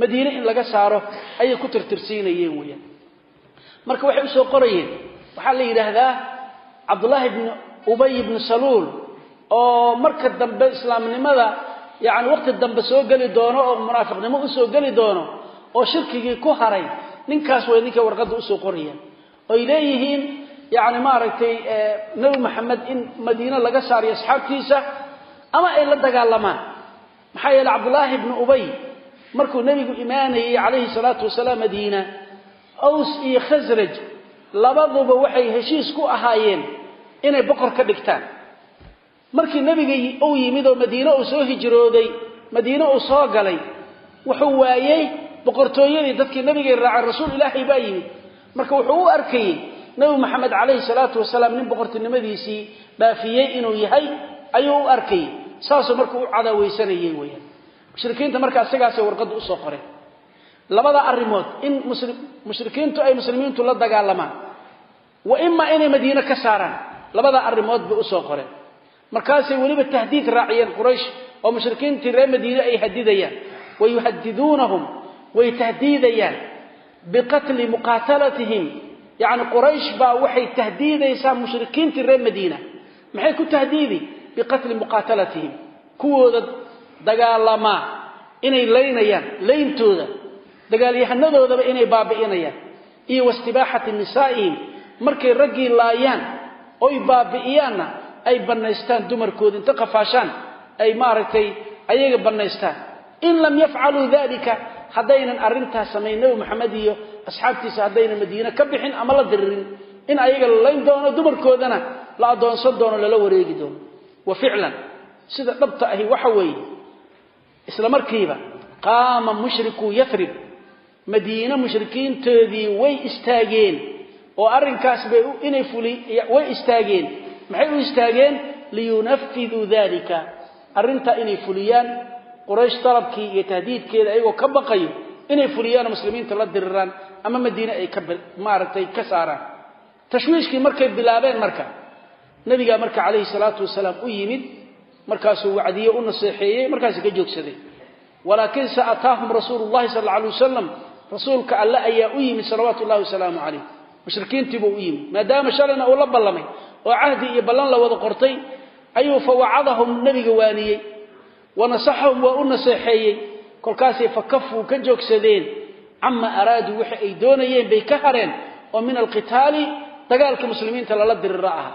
madiine in laga saaro ayay ku tirtirsiinayeen weyaan marka waxay u soo qorayeen waxaa la yidhaahdaa cabdullaahi bni ubay bni saluul oo marka dambe islaamnimada yacni waqti dambe soo geli doono oo munaafiqnimo u soo geli doono oo shirkigii ku haray ninkaas way ninkay warqadda u soo qorayaan oy leeyihiin yacni maaragtay nebi maxamed in madiine laga saariyo asxaabtiisa ama ay la dagaalamaan. Maxaa yeele cabdullaahi bni ubay markuu nebigu imaanayey calayhi salaatu wasalaam madiina aws iyo khasraj labaduba waxay heshiis ku ahaayeen inay boqor ka dhigtaan. Markii nebiga uu yimid oo madiine uu soo hijrooday madiine uu soo galay wuxuu waayey boqortooyadii dadkii nebigay raaceen rasuul ilaahay baa yimid. Marka wuxuu u arkayey nebi maxamed calayhi salaatu wasalaam nin boqortinimadiisii dhaafiyey inuu yahay ayuu u arkayey. Saasuu markuu u cadaaweysanayey weyaan mushrikiinta markaa sigaasay warqadda u soo qoreen labada arrimood in mushrikiintu ay muslimiintu la dagaalamaan wa imaa inay madiine ka saaraan labada arrimood bay u soo qoreen markaasay weliba tahdiid raaciyeen quraysh oo mushrikiintii reer madiine ay hadidayaan wa yuhadiduunahum way tahdiidayaan biqatli muqaatalatihim. Yacni quraysh baa waxay tahdiidaysaa mushrikiintii reer madiina. Maxay ku tahdiidi? Biqatli muqaatalatihim. Kuwooda dagaalamaa inay laynayaan layntooda dagaalyahanadoodaba inay baabi'inayaan. Iyo wastibaaxati nisaa'ihim markay raggii laayaan oy baabi'iyaanna ay bannaystaan dumarkooda inta qafaashaan ay maaragtay ayaga bannaystaan. In lam yafcaluu dalika haddaynan arrintaas samayn. Nebi maxamed iyo asxaabtiisa haddaynan madiine ka bixin ama la diririn. In ayaga la layn doono dumarkoodana la addoonsan doono lala wareegi doono. Wa ficlan sida dhabta ahi waxa weeye isla markiiba qaama mushriku yathrib madiine mushrikiintoodii way istaageen oo arrinkaas bay inay fuli way istaageen. Maxay u istaageen? Liyunafiduu dalika arrintaa inay fuliyaan quraysh dalabkii iyo tahdiidkeeda ayagoo ka baqayo inay fuliyaanoo muslimiinta la diriraan ama madiine ay ka maaragtay ka saaraan. Tashwiishkii markay bilaabeen marka nabigaa marka calayhi salaatu wasalaam u yimid markaasuu wacdiye u naseexeeyey markaasi ka joogsaday. Walaakinse ataahum rasuulu llahi sal rasuulka alle ayaa u yimid salawaatu llahi wasalaamu calayh. Mushrikiintiibuu u yimid maadaama shalayna uu la ballamay oo cahdi iyo ballan la wada qortay ayuu fawacadahum nebiga waaniyey wanasaxahum waa u naseexeeyey kolkaasay fakafuu ka joogsadeen cama araaduu waxa ay doonayeen bay ka hareen oo min alqitaali dagaalka muslimiinta lala dirira aha.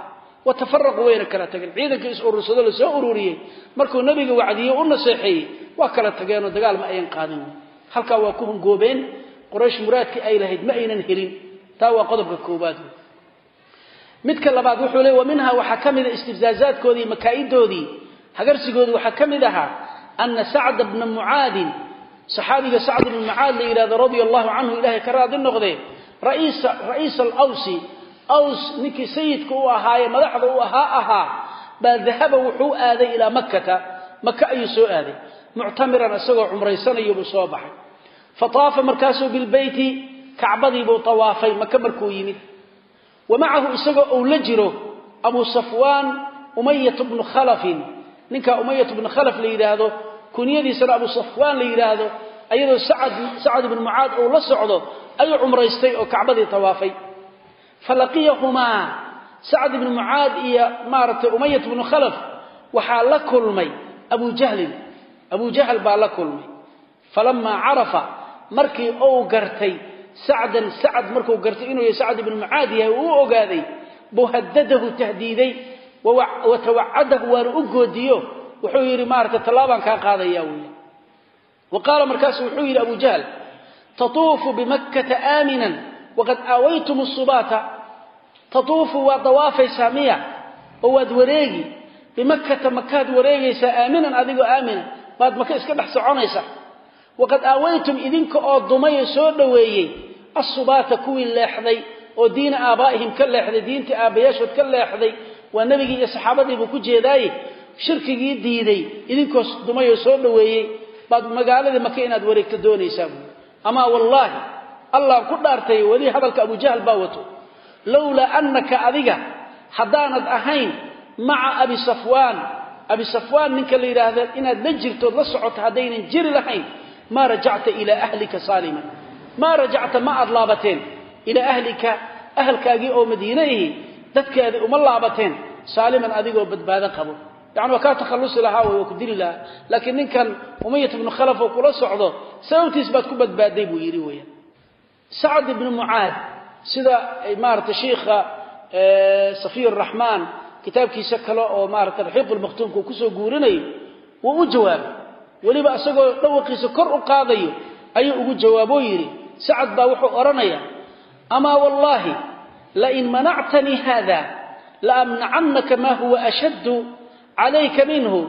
Wa tafaraquu wayna kala tageen ciidankii is urursado la soo ururiyey markuu nebiga wacdiye u naseexeeyey waa kala tageenoo dagaal ma ayan qaadin. Halkaa waa ku hungoobeen quraysh muraadkii ay lahayd ma aynan helin. Taa waa qodobka koowaad. Midka labaad wuxuu leey wa waxaa ka mida istifzaazaadkoodii makaa'idoodii hagarsigoodii waxaa ka mid ahaa ana sacda bna mucaadin saxaabiga sacd bnu mucaad la yidhahdo radia allahu canhu ilahay ka raadi noqdee ra'iisa alawsi aws ninkii sayidka u ahaaye madaxda u ahaa ahaa baa dahaba wuxuu aaday ilaa makkata. Maka ayuu soo aaday. Muctamiran isagoo cumraysanayo soo baxay fa taafa markaasuu bilbeyti kacbadiibuu tawaafay maka markuu yimid wa macahu isagoo uu la jiro abu safwaan umayat bnu khalafin ninkaa umayat bnu khalaf la yidhaahdo kunyadiisana abu safwaan la yidhaahdo ayadoo sacad ibnu mucaad uu la socdo ayuu cumraystay oo kacbadii tawaafay falaqiyahumaa sacad ibnu mucaad iyo maaragtay umayat bnu khalaf waxaa la kulmay abu jahlin baa la kulmay markii uu gartay sacdan sacad markuu gartay inuu yahay sacad ibnu mucaad yahay uu ogaaday buu tahdiiday wa tawacadahu waana u goodiyo wuxuu yidhi maaragtay tallaabaan kaa qaadaya wey wa qaala wuxuu yidhi abu jahl tatuufu bimakkata aaminan waqad aawaytum subaata tatuufu waad dawaafaysaa miya oo waad wareegi bimakkata makaad wareegaysaa aaminan adigoo aamina baad maka iska dhex waqad aawaytum idinka oo dumayo soo dhoweeyey assubaata kuwii leexday oo diina aabaa'ihim ka leexday diintii aabbayaashood ka leexday waa nebigii iyo saxaabadiibuu ku jeedaaye shirkigii diiday idinkoo dumayoo soo dhoweeyey baad magaaladii maka inaad wareegto doonaysaa buui amaa wallaahi allah ku dhaartay weli hadalka abujahl baa wato lowlaa annaka adiga haddaanad ahayn maca abi safwaan abi safwaan ninka la yidhaahda inaad la jirtood la socoto haddaynan jiri lahayn maa rajacta ilaa ahlika saaliman maa rajacta ma aad laabateen. Ilaa ahlika ahalkaagii oo madiine ihi dadkeedii uma laabateen. Saaliman adigoo badbaado qabo. Yani waa kaa takhallusi lahaa way waa ku dili lahaa. Laakiin ninkan umayat ibnu khalaf oo kula socdo sababtiis baad ku badbaaday buu yidhi weeyaan. Sacad ibnu mucaad sida maaragtay shiikha safiy raxmaan kitaabkiisa kale oo weliba isagoo dhawaqiisa kor u qaadayo ayuu ugu jawaaboo yidhi sacad baa wuxuu odhanaya amaa wallaahi lain manactanii haada laamnacannaka maa huwa ashaddu calayka minhu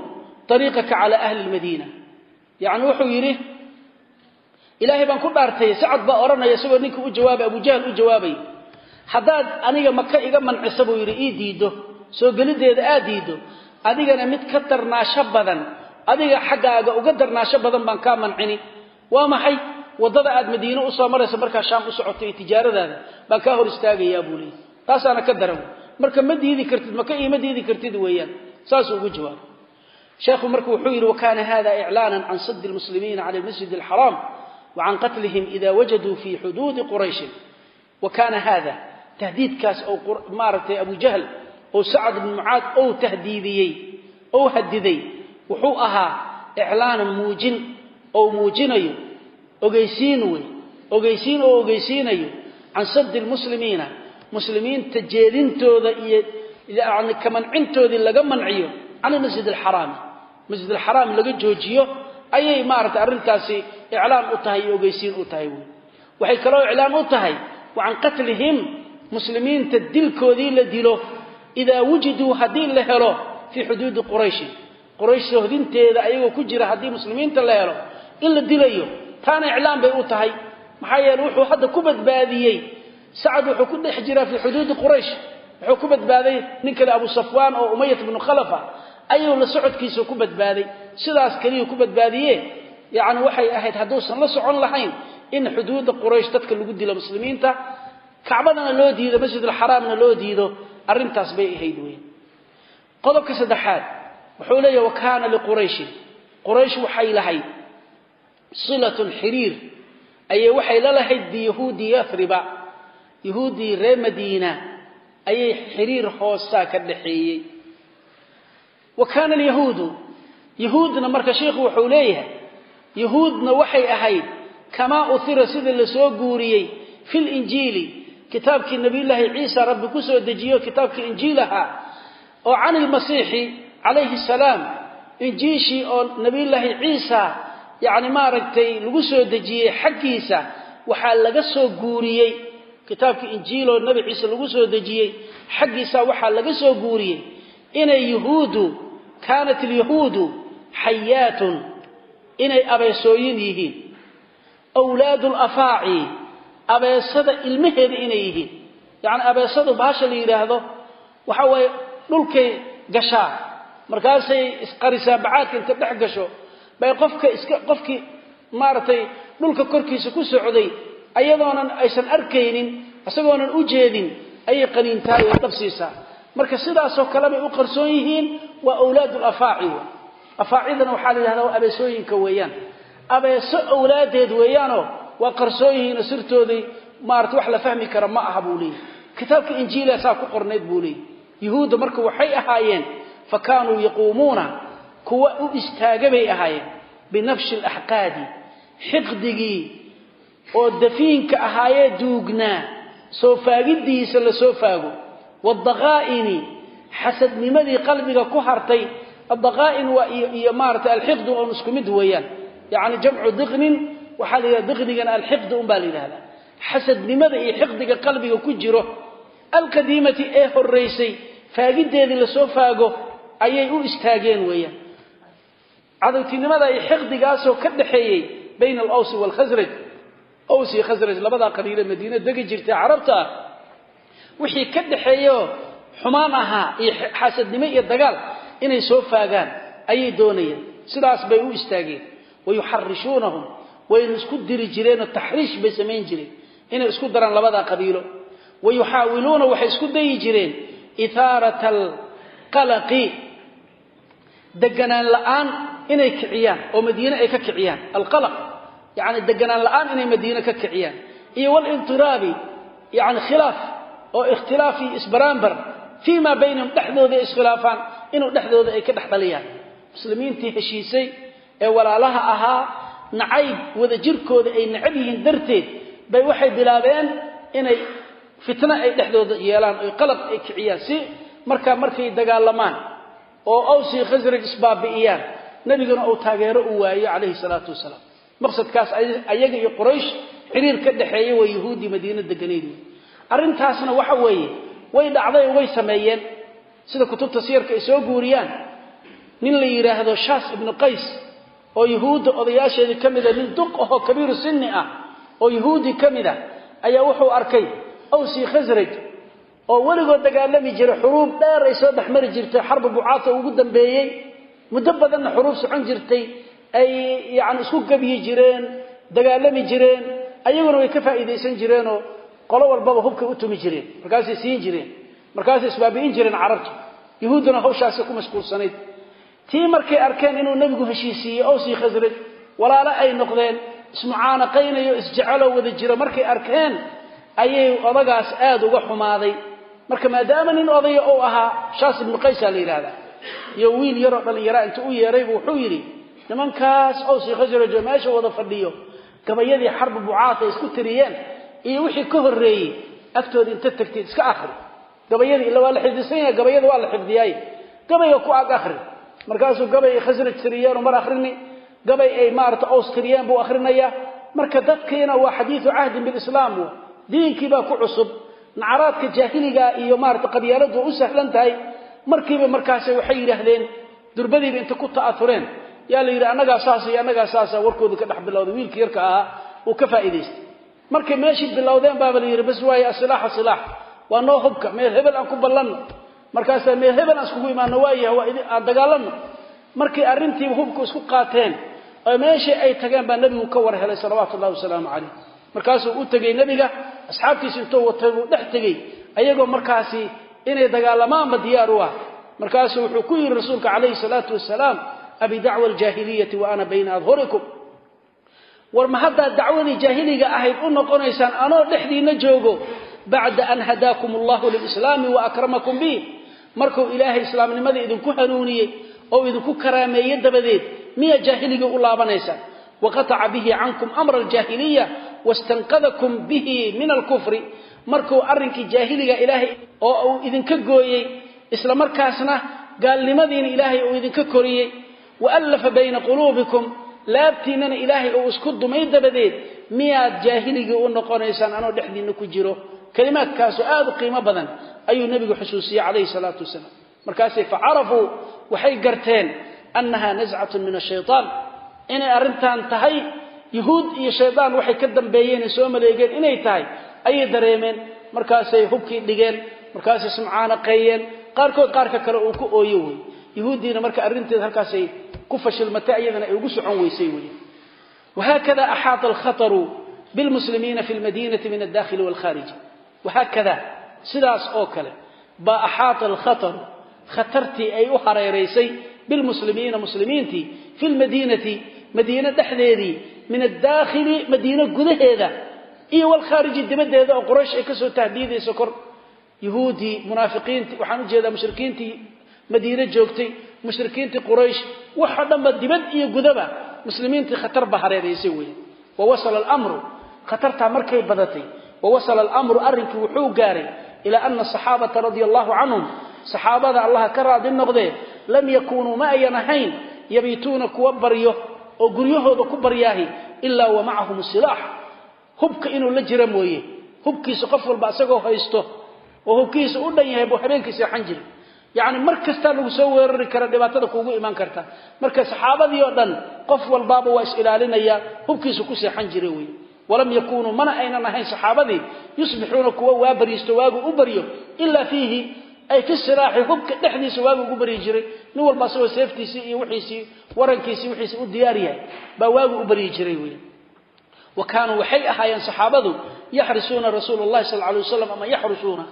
ariiqaka cala ahli lmadiina yacni wuxuu yidhi ilaahay baan ku dhaartay sacad baa odhanaya isagoo ninka u jawaabay abujahl u jawaabay. Haddaad aniga maka iga mancisa buu yidhi ii diiddo soo geliddeeda aad diiddo adigana mid ka darnaasho badan adiga xaggaaga uga darnaasho badan baan kaa mancini. Waa maxay? Waddada aad madiine u soo maraysa markaa shaam u socotay iyo tijaaradaada baan kaa hor istaagayaa buu leeyay taasaana ka daran. Marka ma diidi kartid maka iyo ma diidi kartid weeyaan. Saasuu ugu jawaabay sheekhu marka wuxuu yidhi wakana hada iclaana can sadi lmuslimiina cala lmasjid alxaraam wacan qatlihim ida wajaduu fi xuduudi qurayshin. Wa kana hada tahdiidkaas ou maaragtay abu jahl oo sacad ibnu mucaad ou tahdiidiyey ou hadiday wuxuu ahaa iclaanan muujin ou muujinayo ogeysiin wey ogeysiin oo ogeysiinayo can sadi lmuslimiina muslimiinta jeedintooda iyo yani kamancintoodii laga manciyo can ilmasjid alxaraami masjid alxaraam laga joojiyo ayay maaragtay arrintaasi iclaan u tahay iyo ogeysiin u tahay wey waxay kaloo iclaan u tahay wa can qatlihim muslimiinta dilkoodii la dilo idaa wujiduu haddii la helo fii xuduudi qurayshin quraysh sohdinteeda ayagoo ku jira haddii muslimiinta la helo in la dilayo taana iclaan bay u tahay. Maxaa yeele wuxuu hadda ku badbaadiyey. Sacad wuxuu ku dhex jiraa fii xuduudi quraysh. Wuxuu ku badbaaday nin kale abu safwaan oo umayat bnu khalafa. Ayuu la socodkiisa ku badbaaday. Sidaas keliyu ku badbaadiye yacni waxay ahayd hadduusan la socon lahayn in xuduudda quraysh dadka lagu dilo muslimiinta. Kacbadana loo diido masjidulxaraamna loo diido. Arrintaas bay ahayd weyn. Qodobka saddexaad wuxuu leeyahy wa kaana liqurayshin quraysh waxay lahayd silatun xiriir. Ayay waxay la lahayd biyahuudi yathriba. Yahuuddii reer madiina ayay xiriir hoosaa ka dhaxeeyey wa kaana alyahuudu yahuudna marka sheikhu wuxuu leeyahay yahuudna waxay ahayd kamaa uhira sida la soo guuriyey fi linjiili kitaabkii nabiyullaahi ciisa rabbi ku soo dejiyo kitaabkii injiil ahaa oo can ilmasiixi calayhi salaam injiishii oo nabiyullaahi ciisa yacni maaragtay lagu soo dejiyey xaggiisa waxaa laga soo guuriyey. Kitaabkii injiil oo nebi ciise lagu soo dejiyey xaggiisa waxaa laga soo guuriyey. Inay yahuudu kaanat alyahuudu xayaatun inay abeesooyin yihiin. Awlaadu lafaaci abeesada ilmaheeda inay yihiin. Yacni abeesadu bahasha la yidhaahdo waxa waaye dhulkay gashaa markaasay isqarisaa bacaadka inta dhex gasho bay qofka iska qofkii maaragtay dhulka korkiisa ku socday ayadoonan aysan arkaynin isagoonan u jeedin ayay qaniintahay oo dhabsiisaa marka sidaasoo kale bay u qarsoon yihiin waa awlaadu lafaaci afaacidana waxaa la yidhahdaa waa abeesooyinka weeyaan. Abeeso awlaadeed weeyaanoo waa qarsoon yihiinoo sirtoodii maarata wax la fahmi kara ma aha buu leeyahy kitaabka injiila ku qornayd buu leeyahy yuhuudda marka waxay ahaayeen fa kaanuu yaquumuuna kuwa u istaaga bay ahaayeen binafshi alaxqaadi xiqdigii oo dafiinka ahaayee duugnaa soo faagiddiisa la soo faago. Waadaqaa'ini xasadnimadii qalbiga ku hartay addaqaa'in waa iyo maarata alxiqdu oon isku mid weeyaan. Yacni jamcu diqnin waxaa la yidhahda diqnigana alxiqdi un baa la yidhahdaa. Xasadnimada iyo xiqdiga ku jiro alqadiimati ee horaysay faagiddeedii la soo faago ayay u istaageen weeyaan. Cadowtinimada iyo xiqdigaasoo ka dhaxeeyey bayna alawsi waalkhasraj aws iyo khasraj labadaa qabiile madiine degi jirtay carabta. Wixii ka dhaxeeyo xumaan ahaa iyo xasadnimo iyo dagaal inay soo faagaan ayay doonayeen. Sidaas bay u istaageen. Wayuxarishuunahum wayna isku diri jireenoo taxriish bay samayn jireen. Inay isku daraan labadaa qabiilo. Wayuxaawiluuna waxay isku dayi jireen ithaarat alqalaqi deganaan la'aan inay kiciyaan oo madiine ay ka kiciyaan. Alqalaq yani deganaan la'aan inay madiine ka kiciyaan. Iyo walintiraabi yani khilaaf oo ikhtilaaf iyo isbaraambar fii baynahum dhexdooda iskhilaafaan inuu dhexdooda ay ka dhex muslimiintii heshiisay ee walaalaha ahaa nacayb wada jirkooda ay necab yihiin darteed bay waxay bilaabeen inay fitno ay dhexdooda yeelaan oy qalab ay kiciyaan si markaa markay dagaalamaan oo awsii khasraj isbaabi'iyaan. Nebiguna uu taageero u waayo calayhi salaatu wasalaam. Maqsadkaas ayaga iyo quraysh xiriir ka dhexeeya waa yahuuddii madiina deganayd arrintaasna waxa weeye way dhacday way sameeyeen. Sida kutubta siyarka ay soo guuriyaan nin la yidhaahdo shaas ibnu qays oo yahuudda odayaasheedii ka mida nin duq ahoo kabiiru sinni ah oo yahuudi ka mid a ayaa wuxuu arkay awsii khasraj oo weligood dagaalami jiray xuruub dheer ay soo dhex mari jirtay xarbi bucaata ugu dambeeyey muddo badanna xuruub socon jirtay ay yacni isku gebyi jireen dagaalami jireen ayaguna way ka faa'iidaysan jireenoo qolo walbaba hubkay u tumi jireen markaasay siin jireen markaasay isbaabi'in jireen carabtu. Yahuudduna hawshaasi ku mashquulsanayd. Tii markay arkeen inuu nebigu heshiisiiyey awsii khasraj walaalo ay noqdeen ismucaanaqaynayo isjeceloo wada jiro markay arkeen ayay odagaas aada uga xumaaday marka maadaama nin odaya uu ahaa shaas ibnu qaysaa la yidhaahdaa. Iyo wiil yaroo dhallinyaraa inta u yeeraybu wuxuu yidhi nimankaas awsii khasrajo meesha wada fadhiyo gabayadii xarbi bucaata isku tiriyeen iyo wixii ka horreeyey agtooda inta tagtid iska akhri. Gabayadii illa waa la xifdisan yahay gabayada waa la xifdiyaay gabayga ku ag akhri. Markaasuu gabay ay khasraj tiriyeenoo mar akhrini. Gabay ay maarata aws tiriyeen buu akhrinayaa marka dadkiina waa xadiidu cahdin bilislaam diinkii baa ku cusub nacaraadka jaahiliga iyo maarata qabyaaladu u sahlan tahay markiiba markaas waxay yidhaahdeen durbadiiba inta ku ta'aureen yaa la yidhi annagaa saas iyo annagaa saasa warkooda ka dhex bilowday wiilkii yarka ahaa uu ka faa'iidaystay. Markay meeshii bilowdeen baaba la yidhi bas waaye asilaaxa silaax waa noo hubka meel hebel aan ku ballanno markaasaa meel hebel aan iskugu imaano waayaha waa aan dagaalanno. Markay arrintiiba hubka isku qaateen oo meeshii ay tageen baa nebigu ka war helay salawaatu ullahi wasalaamu calayh markaasuu u tegey nebiga asxaabtiisi intuu watay buu dhex tegey ayagoo markaasi inay dagaalamaanba diyaar u ah. Markaasuu wuxuu ku yidhi rasuulka calayhi salaatu wasalaam abi dacwa aljaahiliyati wa ana bayna adhurikum. War ma haddaad dacwadii jaahiliga ahayd u noqonaysaan anoo dhexdiinna joogo bacda an hadaakum allahu lilislaami wa akramakum bih markuu ilaahay islaamnimadii idinku hanuuniyey oo idinku karaameeye dabadeed miyaa jaahiliga u laabanaysaan waqataca bihi cankum amra aljaahiliya wastanqadakum bihi min alkufri markuu arrinkii jaahiliga ilaahay oo uu idinka gooyey isla markaasna gaalnimadiina ilaahay uu idinka koriyey. Waallafa bayna quluubikum laabtiinnana ilaahay uu isku dumay dabadeed. Miyaad jaahiligii u noqonaysaan anoo dhexdiinna ku jiro? Kalimaadkaasoo aad u qiimo badan ayuu nebigu xusuusiyey calayhi salaatu wasalaam. Markaasay facarafuu waxay garteen annaha nascatun min ashaytaan inay arrintan tahay yuhuud iyo shaydaan waxay ka dambeeyeen soo maleegeen inay tahay ayay dareemeen. Markaasay hubkii dhigeen markaasay sumcaana qeeyeen. Qaarkood qaarka kale uu ku ooyo wey. Yuhuuddiina marka arrinteed halkaasay ku fashilmatay ayadana ay ugu socon weysay wey. Wahaakada axaata alkhataru bilmuslimiina fi lmadiinati min aldakhili walkhaariji wahaakada sidaas oo kale baa axaata alkhataru khatartii ay u hareeraysay bilmuslimiina muslimiintii fi lmadiinati madiine dhexdeedii min addaakhili madiine gudaheeda iyo walkhaariji dibaddeeda oo quraysh ay ka soo tahdiidayso kor yuhuuddii munaafiqiintii waxaan u jeedaa mushrikiintii madiine joogtay mushrikiintii quraysh waxoo dhanba dibad iyo gudaba muslimiintii khatar ba hareeraysay weeye wa wasala alamru khatartaa markay badatay wa wasala alamru arrinkii wuxuu gaaray ilaa ana asaxaabata radia allahu canhum saxaabada allaha ka raadi noqdee lam yakuunuu ma ayan ahayn yabiituuna kuwa baryo oo guryahooda ku baryaahi ilaa wa macahum silaax. Hubka inuu la jira mooye. Hubkiisa qof walba isagoo haysto oo hubkiisa u dhan yahay buu habeenkii seexan jiri yacni mar kastaa lagu soo weerari kara dhibaatada kuugu imaan karta. Marka saxaabadii oo dhan qof walbaaba waa is ilaalinaya hubkiisa ku seexan jira wey walam yakuunuu mana aynan ahayn saxaabadii yusbixuuna kuwa waa bariisto waagu u baryo ilaa fiihi ay fi silaaxi hubka dhexdiisa waagu ugu baryi jiray nin walba asagoo seeftiisii iyo wixiisii warankiisii wixiisii u diyaar yahay. Baa waagu u baryi jiray wey wa kaanuu waxay ahaayeen saxaabadu yaxrisuuna rasuula llahi sal alay wasalam ama yaxrusuuna.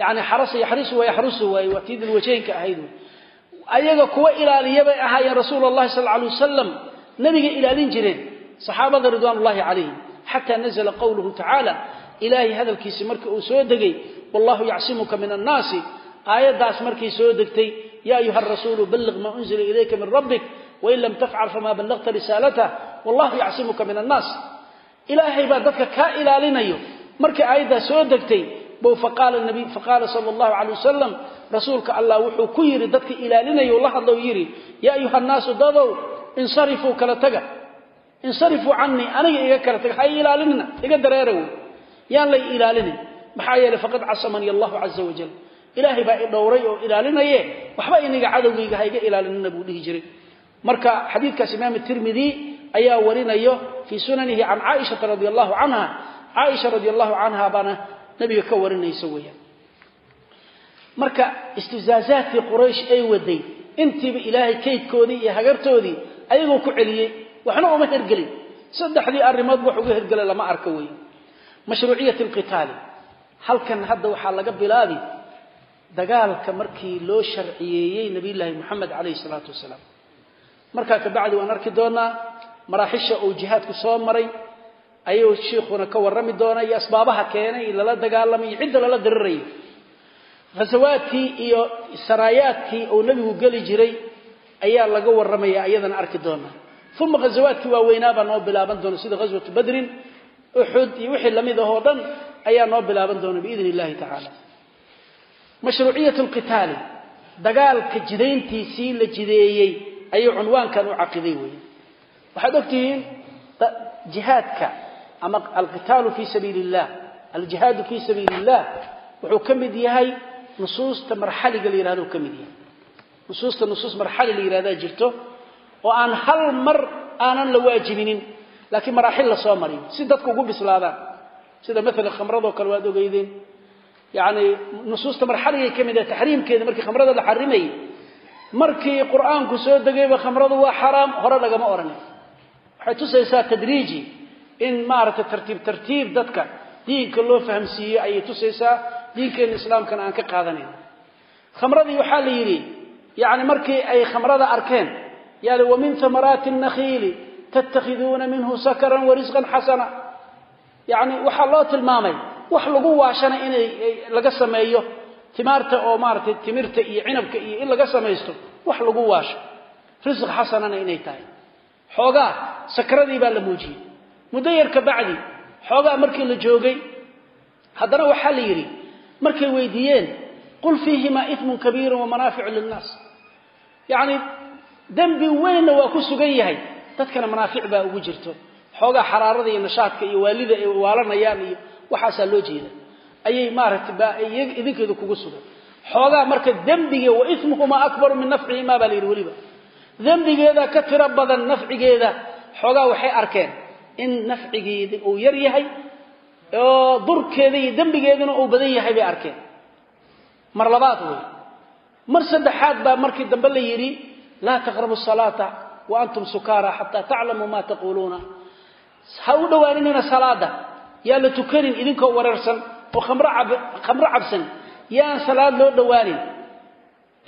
Yani xarasa yaxrisu wa yaxrusu waaye waa tii dilwajeynka ahayd ayaga kuwa ilaaliya bay ahaayeen rasuula llahi sal alay wasalam nabiga ilaalin jireen saxaabada ridwaan ullahi calayhim. Xataa nazla qowluhu tacaala ilaahay hadalkiisii markii uu soo degay wallahu yacsimuka min annaasi. Aayaddaas markay soo degtay ya ayuha arasuulu balliq maa unzila ilayka min rabbik wain lam tafcal famaa ballaqta risaalatah wallahu yacsimuka min annaas ilaahay baa dadka kaa ilaalinayo markii aayaddaas soo degtay bow faqaala sala allahu calay wasalam rasuulka allah wuxuu ku yidhi dadka ilaalinayo la hadlow yidhi yaa ayuha annaasu dadow insarifuu kala taga insarifuu canii aniga iga kala taga ha ilaalinina iga dareera wey yaan lay ilaalinin maxaa yeeley faqad casamanii allahu caza wajal ilaahay baa i dhowray oo ilaalinaye waxba iniga cadowgayga ha iga ilaalinina buu dhihi jiray. Marka xadiidkaas imaam tirmidi ayaa warinayo fii sunanihi can caaishata radi allahu canha. Caaisha radi allahu canha baana nabiga ka warinaysa weeyaan. Marka istizaazaadkii quraysh ay waday intiiba ilaahay kaydkoodii iyo hagartoodii ayagoo ku celiyey waxna uma hergelin. Saddexdii arrimood wax uga hergela lama arka weeye mashruuciyat alqitaali. Halkan hadda waxaa laga bilaabi dagaalka markii loo sharciyeeyey nabiyullaahi moxamed calayhi salaatu wasalaam. Markaa kabacdi waan arki doonaa maraaxisha uu jihaadku soo maray ayuu shiikhuna ka warrami doona iyo asbaabaha keenay lala dagaalamay iyo cidda lala dirirayay. Ghasawaadkii iyo saraayaadkii uu nebigu geli jiray ayaa laga warramaya ayadana arki doonaa. Uma ghasawaadkii waaweynaabaa noo bilaaban doona sida ghaswatu badrin uxud iyo wixii la mid ahoo dhan ayaa noo bilaaban doona biidn illahi tacaala mashruuciyat lqitaali dagaalka jidayntiisii la jideeyey ayuu cunwaankan u caqiday weeye waxaad ogtihiin jihaadka ama alqitaalu fi sabiili illah aljihaadu fi sabiili illah wuxuu ka mid yahay nusuusta marxaliga la yihahdo ka mid yahay. Nusuusta nusuus marxali la yidhahdaa jirto oo aan hal mar aanan la waajibinin laakiin maraaxil la soo mariyo si dadku ugu bislaadaan sida maalan khamradoo kale waad ogeydeen yacni nusuusta marxaligay ka mid ah taxriimkeeda markii khamrada la xarimayay markii qur'aanku soo degayba khamradu waa xaraam hore lagama odhanin waxay tusaysaa tadriiji in maaragtay tartiib tartiib dadka diinka loo fahamsiiyo ayay tusaysaa diinkeenna islaamkana aan ka qaadanayn khamradii waxaa la yidhi yacni markii ay khamrada arkeen yaali wa min hamaraati nakhiili tattakhiduuna minhu sakaran wa risqan xasana yacni waxaa loo tilmaamay wax lagu waashana inay laga sameeyo timaarta oo maaragtay timirta iyo cinabka iyo in laga samaysto wax lagu waasho. Risq xasanana inay tahay. Xoogaa sakradii baa la muujiyey. Muddo yar ka bacdi xoogaa markii la joogay haddana waxaa la yidhi markay weydiiyeen qul fiihimaa ifmun kabiirun wamanaaficu linnaas. Yacni dembi weynna waa ku sugan yahay dadkana manaafic baa ugu jirto. Xoogaa xaraarada iyo nashaadka iyo waalida ay waalanayaan iyo waxaasaa loo jeeda ayay maaragtay baa idinkeedu kugu sugan. Xoogaa marka dembiga wa ismuhumaa akbaru min nafcihimaa baa la yidhi weliba. Dembigeeda ka tiro badan nafcigeeda xoogaa waxay arkeen in nafcigeedi uu yar yahay oo durkeeda iyo dembigeeduna uu badan yahay bay arkeen. Mar labaad wey mar saddexaad baa markii dambe la yidhi laa taqrabu salaata wa antum sukaara xataa taclamuu maa taquuluuna ha u dhowaaninina salaada yaa la tukanin idinkoo wareersan oo khamro cabsan yaan salaad loo dhowaanin.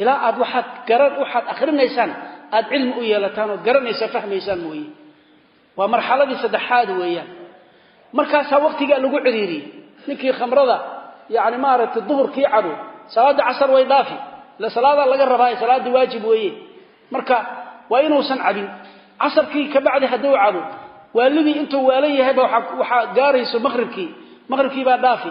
Ilaa aad waxaad akrinaysaan aad cilmi u yeelataan ood garanaysaa fahmaysaan mooye. Waa marxaladii saddexaad weeyaan. Markaasaa waqtigaa lagu ciriiriyey ninkii khamrada yani maaragtay duhurkii cabo salaada casar way dhaafi. Ila salaadaa laga rabaayo salaaddii waajib weeye. Marka waa inuusan cabin. Casarkii kabacdi hadduu cabo waalidii intuu waalan yahayba waxaa gaarayso maqribkii maqribkii baa dhaafi.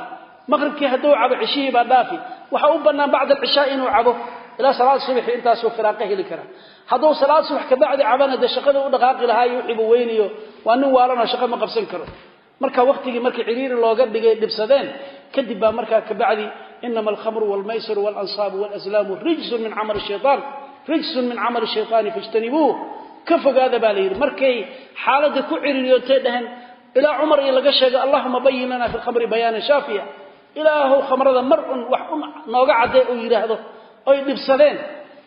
Maqribkii hadduu cabo cishihii baa dhaafi. Waxaa u bannaan bacda alcishaa inuu cabo ilaa salaad subaxi intaasuu firaaqo heli karaa hadduu salaad subax kabacdi cabana dee shaqadii u dhaqaaqi lahaa iyo wixii buu weynayo waa nin waalanoo shaqo ma qabsan karo. Marka waqtigii markii ciriiri looga dhigay dhibsadeen kadib baa markaa kabacdi inama alkhamru walmaysiru waalansaabu walazlaamu rijsun min camali shayaan rijsun min camali shaytaani fajtanibuuh ka fogaada baa la yidhi markay xaaladda ku ciriiriyootay dhaheen ilaa cumar iyo laga sheegay allahuma bayin lana fi lkhamri bayaanan shaafiya. Ilaahow khamrada mar un wax un nooga caddee uu yidhaahdo oy dhibsadeen.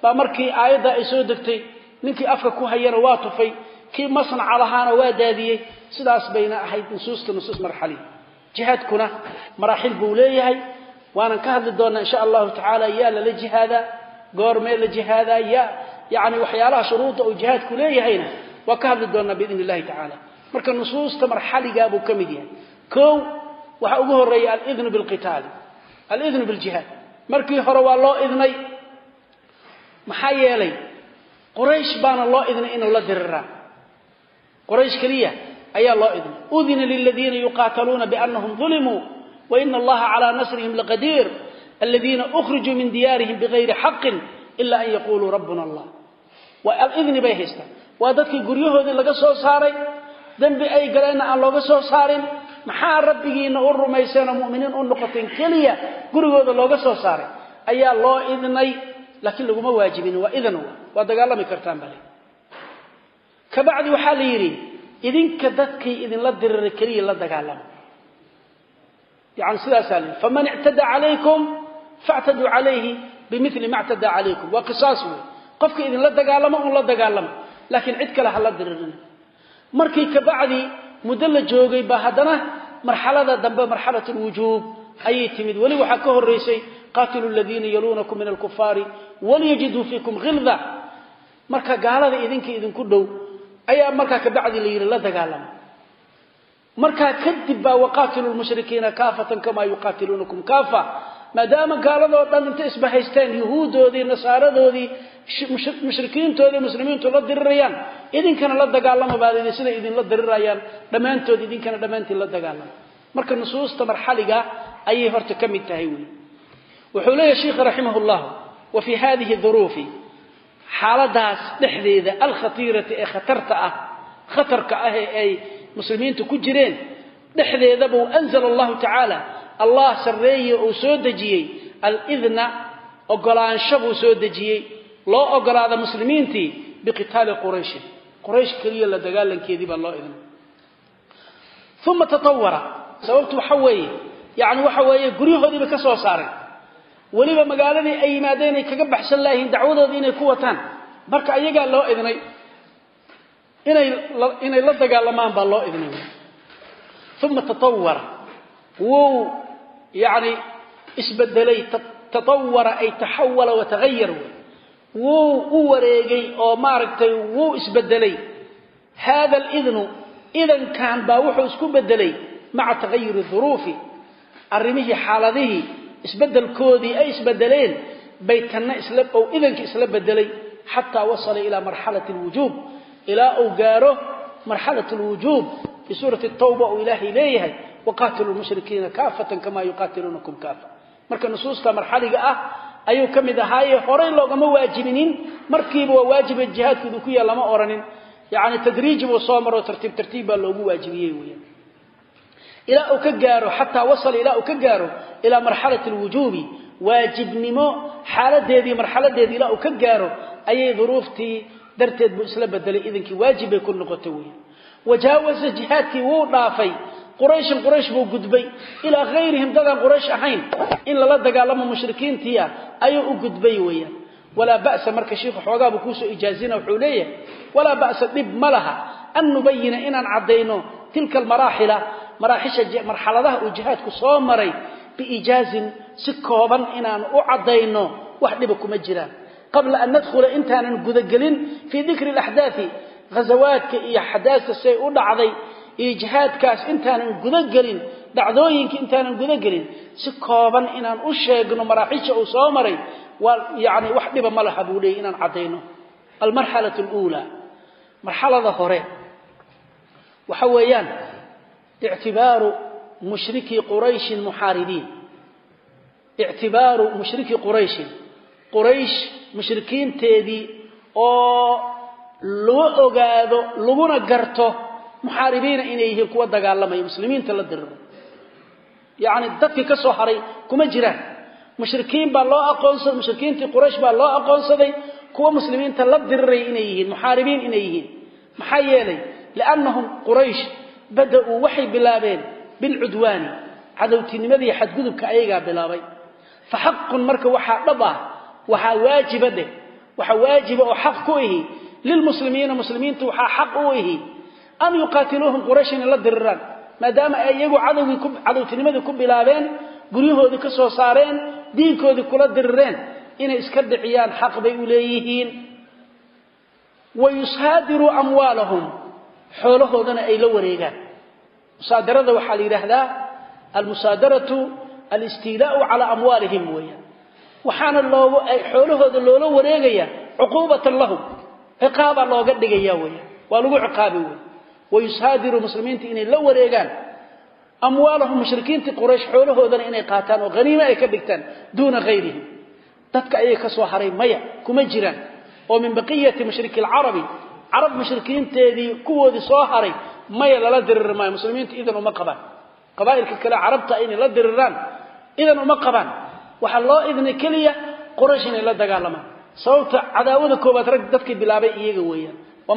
Baa markii aayadda ay soo degtay ninkii afka ku hayana waa tufay kii masnaca lahaana waa daadiyey sidaas bayna ahayd nusuusta nusuus marxali. Jihaadkuna maraaxil buu leeyahay waanan ka hadli doonnaa insha allahu tacaala yaa lala jihaadaa goormee la jihaadaa yaa yani waxyaalaha shuruudda uu jihaadku leeyahayna waa ka hadli doonnaa biidn illahi tacaala. Marka nusuusta marxaligaa buu ka mid yahay. Kow waxaa ugu horreeya alidnu bilqitaali alidnu biljihaad. Markii hore waa loo idnay maxaa yeelay quraysh baana loo idnay inuu la diriraa. Quraysh keliya ayaa loo idnay udina liladiina yuqaataluuna biannahum dulimuu waina allaha calaa nasrihim laqadiir aladiina ukhrijuu min diyaarihim bigayri xaqin ila an yaquluu rabbuna allah alidni bay haystaan. Waa dadkii guryahoodii laga soo saaray. Dembi ay galeenna aan looga soo saarin. Maxaa rabbigiina u rumayseenoo mu'miniin u noqoteen? Keliya gurigooda looga soo saaray. Ayaa loo idnay laakiin laguma waajibin. Waa idan waa dagaalami kartaan bale. Kabacdi waxaa la yidhi idinka dadkii idinla diriray keliya la dagaalama yani sidaasaa layidhi faman ictada calaykum factaduu calayhi bimili ma ctadaa calaykum. Waa qisaas wey qofka idinla dagaalamo un la dagaalama. Laakiin cid kale ha la diririn markii kabacdi muddo la joogay baa haddana marxalada dambe marxalat lwujuub ayay timid. Weli waxaa ka horeysay qaatilu ladiina yaluunakum min alkufaari walyajiduu fiikum hilda marka gaalada idinka idinku dhow ayaa markaa kabacdi la yidhi la dagaalama. Markaa kadib baa waqaatilu lmushrikiina kaafatan kamaa yuqaatiluunakum kaafa maadaama gaaladoo dhan inta isbahaysteen yuhuuddoodii nasaaradoodii mushrikiintoodii muslimiintu la dirirayaan. Idinkana la dagaalama sida idinla dirirayaan. Dhammaantood idinkana dhammaantiin la dagaalama marka nusuusta marxaliga ayay horta ka mid tahay wey wuxuu leeyahy sheikh raximah llah wa fii hadihi duruufi. Xaaladaas dhexdeeda alkhatiirati ee khatarta ah khatarka ah ee ay muslimiintu ku jireen dhexdeedabuu anzala allahu tacaala allah sarreeye uu soo dejiyey. Alidna ogolaansho buu soo dejiyey. Loo ogolaada muslimiintii biqitaali qurayshin quraysh keliya la dagaalankeedii baa loo idin uma tatawara sababtu waxa weeye yani waxa weeye guryahoodiiba ka soo saareen weliba magaaladii ay yimaadeen ay kaga baxsan laayihiin dacwadoodii inay ku wataan. Marka ayagaa loo idnay inay la dagaalamaan baa loo idnay uma tatawara wuu yani isbedelay tatawara ay taxawala watahayar wuu u wareegay oo maaragtay wuu isbedelay. Hada alidnu idankan baa wuxuu isku bedelay maca tagayuri duruufi. Arrimihii xaaladihii isbedelkoodii ay isbedeleen bay tanna isla ou idankii isla bedelay xataa wasala ilaa marxalati lwujuub ilaa uu gaaro marxalat lwujuub fii suurati tawba uu ilaahay leeyahay waqaatilu lmushrikiina kaafatan kamaa yuqaatiluunakum kaafa marka nusuusta marxaliga ah ayuu ka mid ahaaye horay loogama waajibinin markiiba waa waajiba jihaadkoodu ku yaal lama oranin yani tadriiji buu soo maro tartiib tartiib baa loogu waajibiyey weyaan ilaa uu ka gaaro xataa wasala ilaa uu ka gaaro ilaa marxalati lwujuubi waajibnimo xaaladeedii marxaladeedii ilaa uu ka gaaro ayay duruuftii darteed buu isla bedelay idankii waajib bay ku noqotay weyan wajaawaza jihaadkii wuu dhaafay qurayshin quraysh buu gudbay. Ilaa hayrihim dadaan quraysh ahayn. In lala dagaalamo mushrikiintii ah ayuu u gudbay weeyaan. Walaa ba'sa marka shiikhu xoogaabuu kuusoo ijaazina wuxuu leeyahay walaa ba'sa dhib ma laha. An nubayina inaan caddayno tilka almaraaxila marxaladaha uu jihaadku soo maray biijaazin si kooban inaan u caddayno wax dhiba kuma jiraan qabla an nadkhula intaanan gudagelin fii dikri alaxdaati ghazawaadka iyo xadaasta say u dhacday iyo jihaadkaas intaanan gudagelin dhacdooyinkii intaanan gudagelin si kooban inaan u sheegno maraaxisha uu soo maray yani wax dhiba ma laha buu leeyay inaan caddayno. Almarxala luulaa marxalada hore waxa weeyaan ictibaaru mushrikii qurayshin muxaaribiin. Ictibaaru mushrikii qurayshin quraysh mushrikiinteedii oo lagu ogaado laguna garto muxaaribiina inay yihiin kuwa dagaalamaya muslimiinta la diriro yacni dadkii ka soo haray kuma jiraan. Mushrikiin baa loo aqoonsaday mushrikiintii quraysh baa loo aqoonsaday kuwa muslimiinta la diriray inay yihiin muxaaribiin inay yihiin. Maxaa yeelay? Liannahum quraysh bada-uu waxay bilaabeen bilcudwaani cadowtinimadii xadgudubka ayagaa bilaabay. Fa xaqun marka waxaa dhab ah waxaa waajiba dheh waxaa waajiba oo xaq ku ihi lilmuslimiina muslimiinta waxaa xaq u ihi an yuqaatiluuhum quraysh inay la diriraan maadaama ay iyagu cadowgii cadowtinimadii ku bilaabeen guryahoodii ka soo saareen diinkoodii kula dirireen inay iska dhiciyaan xaq bay u leeyihiin. Wa yushaadiruu amwaalahum xoolahoodana ay la wareegaan. Musaadarada waxaa la yidhaahdaa almusaadaratu alistiilaau calaa amwaalihim weeyaan waxaana loogu xoolahooda loola wareegaya cuquubatan lahum ciqaabaa looga dhigaya weeyaan waa lagu ciqaabi wey wayushaadiru muslimiinta inay la wareegaan amwaalahum mushrikiintii quraysh xoolahoodana inay qaataan oo haniime ay ka dhigtaan duuna hayrihim dadka ayay ka soo haray maya kuma jiraan. Oo min baqiyati mushriki alcarabi carab mushrikiinteedii kuwoodii soo haray maya lala diriri maayo. Muslimiintu idan uma qabaan. Qabaa'ilka kale carabta inay la diriraan idan uma qabaan. Waxaa loo idnay keliya quraysh inay la dagaalamaan sababta cadaawada koobaad rag dadkii bilaabay iyaga weeyaan. Waa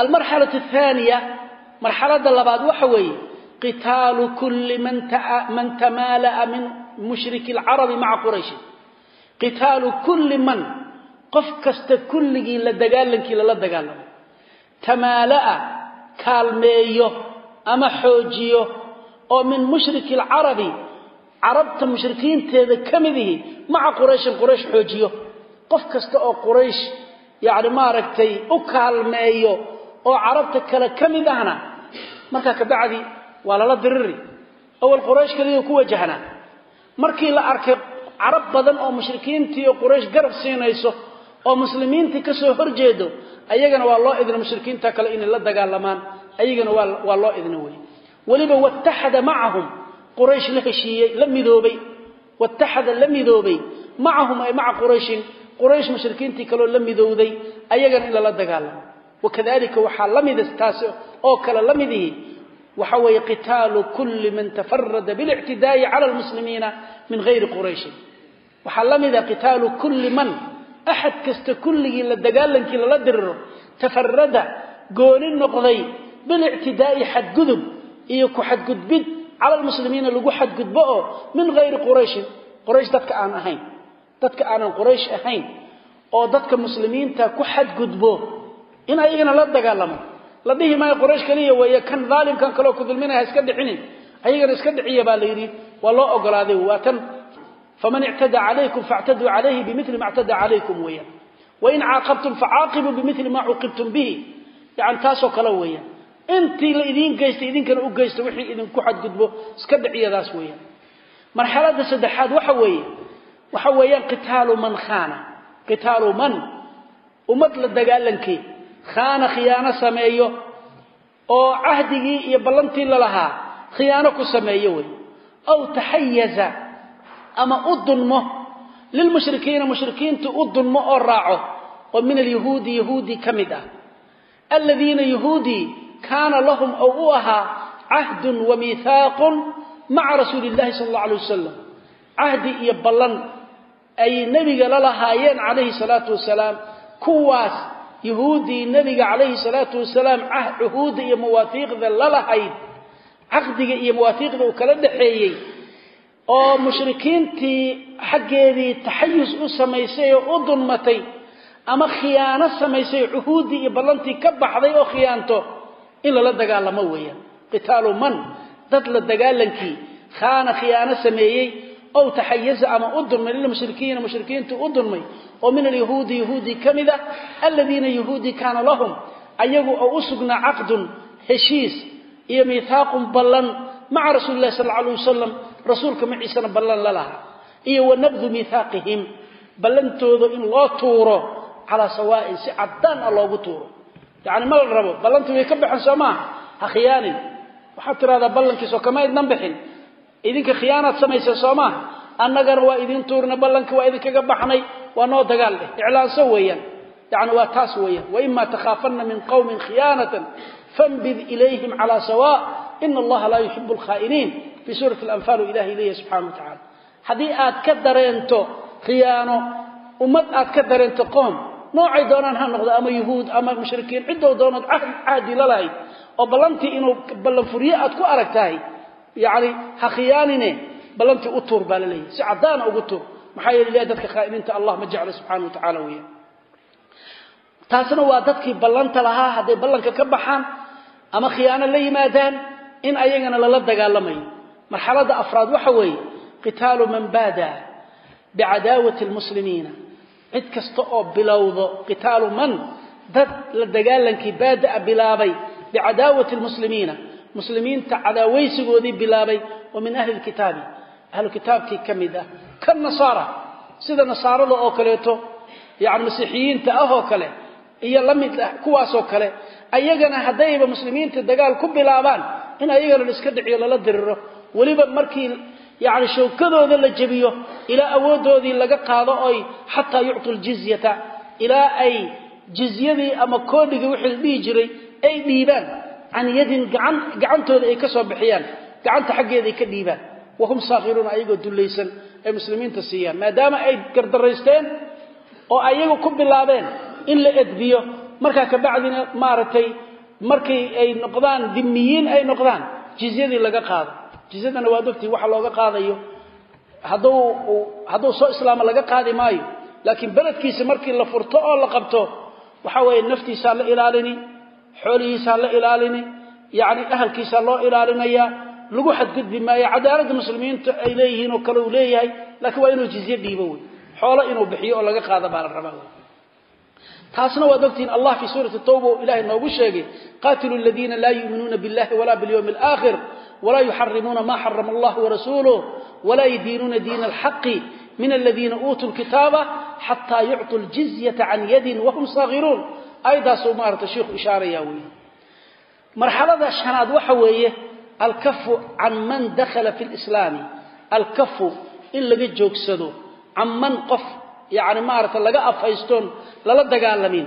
almarxalatu athaaniya marxalada labaad waxa weeye qitaalu kulli man tamaala'a min mushriki alcarabi maca qurayshin qitaalu kulli man qof kasta kulligii la dagaalankii lala dagaalamo. Tamaala'a kaalmeeyo ama xoojiyo oo min mushriki alcarabi carabta mushrikiinteeda ka mid ihi maca qurayshin quraysh xoojiyo. Qof kasta oo quraysh yacni maaragtay u oo carabta kale ka mid ahna markaa kabacdi waa lala diriri. Awal quraysh keliya ku wajahnaa markii la arkay carab badan oo mushrikiintii oo quraysh garab siinayso oo muslimiintii ka soo horjeedo ayagana waa loo idna mushrikiinta kale inay la dagaalamaan. Ayagana waa loo idna wey. Weliba wataxada macahum quraysh la heshiiyey la midoobay. Wataxada la midoobay. Macahum ay maca qurayshin. Quraysh mushrikiintii kaleo la midowday. Ayagana in lala dagaalamo wakadalika waxaa la mid taasi oo kale la mid ihi waxa weeye qitaalu kulli man tafarada bilictidaa'i cala lmuslimiina min hayri qurayshin waxaa la mida qitaalu kulli man axad kasta kulligii la dagaalankii lala diriro tafarada gooni noqday bilictidaa'i xadgudub iyo ku xadgudbid cala lmuslimiina lagu xadgudbo oo min hayri qurayshin quraysh dadka aan ahayn dadka aanan quraysh ahayn oo dadka muslimiinta ku xadgudbo in ayagana la dagaalamo. La dhihi maayo quraysh kaliya weeye kan daalimkan kaleo ku dulminaya iska dhicinin ayagana iska dhiciya baa la waa loo ogolaaday waa tan. Faman ictada calaykum faactaduu calayhi bimili ma ctada calaykum weeyaan wain caaqabtum facaaqibuu bimili ma cuqibtum bihi. Yani taasoo kale weeyaan intii la idiin geystay idinkana u geysta wixii idinku xadgudbo iska dhiciyadaas weeyaan marxalada saddexaad waxa weeye waxa weeyaan qitaalu man khaana. Qitaalu man. Ummad la dagaalankii khaana khiyaano sameeyo oo cahdigii iyo ballantii lalahaa khiyaano ku sameeyo wey. Aw taxayaza ama u dunmo. Lilmushrikiina mushrikiintu u dunmo oo raaco. Oo min alyahuudi yahuudi ka mid ah. Aladiina yahuudii kaana lahum ou u ahaa cahdun wa miithaaqun maca rasuuli illahi sala allau alay wasalam cahdi iyo ballan ay nebiga la lahaayeen calayhi salaatu wasalaam yahuuddii nebiga calayhi salaatu wasalaam cuhuudda iyo mawaafiiqda la lahayd caqdiga iyo mawaafiiqda uu kala dhaxeeyey oo mushrikiintii xaggeedii taxayus u samaysay oo u dunmatay ama khiyaano samaysay cuhuuddii iyo ballantii ka baxday oo khiyaanto in lala dagaalamo weeyaan. Qitaalu man dad la dagaalankii khaana khiyaano sameeyey ow taxayaza ama u dunmay lilmushrikiina mushrikiintu u dunmay oo min alyahuudi yahuudi ka mid a aladiina yahuudi kaana lahum ayagu oo u sugnaa caqdun heshiis iyo miithaaqun ballan maca rasuuli lahi sal alay wasalam rasuulka maciisana ballan la lahaa iyo wa nabdu miithaaqihim ballantooda in loo tuuro calaa sawaa'in si caddaan ah loogu tuuro yacni ma la rabo ballantii way ka baxeen soo maaha ha khiyaanin waxaad maaha annagana waa idin tuurna ballankii waa idinkaga baxnay waa noo dagaal dheh iclaanso weeyaan. Yacni waa taas weeyaan. Waima takhaafanna min qowmin khiyaanatan fambid ilayhim calaa sawa. Ina allaha laa yuxibu alkhaa'iniin. Fii suurati alanfaal uu ilahay leeyahy subxana wa tacala haddii aad ka dareento khiyaano ummad aad ka dareento qoom noocay doonaan ha noqdo ama yuhuud ama mushrikiin ciddou doonood cahdi la lahayd oo ballantii inuu ballanfurye aad ku arag tahay ha khiyaanine ballantii u tuur baa la leeyahy si caddaana ugu tuur maxaa yeele ilahay dadka khaa'iniinta allah ma jecla subxana wa tacala weeyaan taasna waa dadkii ballanta lahaa hadday ballanka ka baxaan ama khiyaano la yimaadaan in ayagana lala dagaalamayo marxaladda afraad waxa weeye qitaalu man baada bicadaawati lmuslimiina cid kasta oo bilowdo qitaalu man dad la dagaalankii baada'a bilaabay bicadaawati lmuslimiina muslimiinta cadaawaysigoodii bilaabay oo min ahli lkitaabi ahlu kitaabkii ka mid ah ka nasaara sida nasaarada oo kaleeto yani masiixiyiinta ah oo kale iyo la mid ah kuwaasoo kale ayagana haddayba muslimiinta dagaal ku bilaabaan in ayagana la iska dhiciyo lala diriro. Weliba markii yani shawkadooda la jebiyo ilaa awooddoodii laga qaado oy xataa yuctu ljizyata ilaa ay jizyadii ama koodhigii wixii la dhihi jiray ay dhiibaan can yadin gacan gacantooda ay ka soo bixiyaan gacanta xaggeeda ay ka dhiibaan wahum saakhiruuna ayagoo dullaysan ay muslimiinta siiyaan maadaama ay gardaraysteen oo ayagu ku bilaabeen in la edbiyo markaa kabacdina maaragtay markay ay noqdaan dimiyiin ay noqdaan jizyadii laga qaado jizyadana waad ogtihi waxa looga qaadayo hadduu hadduu soo islaamo laga qaadi maayo laakiin beledkiisa markii la furto oo la qabto waxa weeye naftiisaa la ilaalini xoolihiisaa la ilaalini yacni ahalkiisaa loo ilaalinayaa lagu xadgudbi maayo cadaaladda muslimiinta ay leeyihiin oo kale uu leeyahay laakiin waa inuu jizye dhiibo wey xoolo inuu bixiyo oo laga qaado baa la rabaa wey taasna waad ogtihiin allah fii suurati tawba uu ilahay noogu sheegay qaatilu aladiina laa yuuminuuna biاllahi wala biاlyawmi اlآkhir wla yuxarimuuna ma xarama allah warasuuluh wla ydiinuuna diina alxaqi min aladiina uutuu lkitaaba xataa yucطuu ljizyata can yadin wahum saakhiruun ayadaasuu maarata shiikhu ishaaraya wey marxalada shanaad waxa weeye alkafu can man dakhala fi lislaami alkafu in laga joogsado can man qof yani maarata laga afhaystoon lala dagaalamin.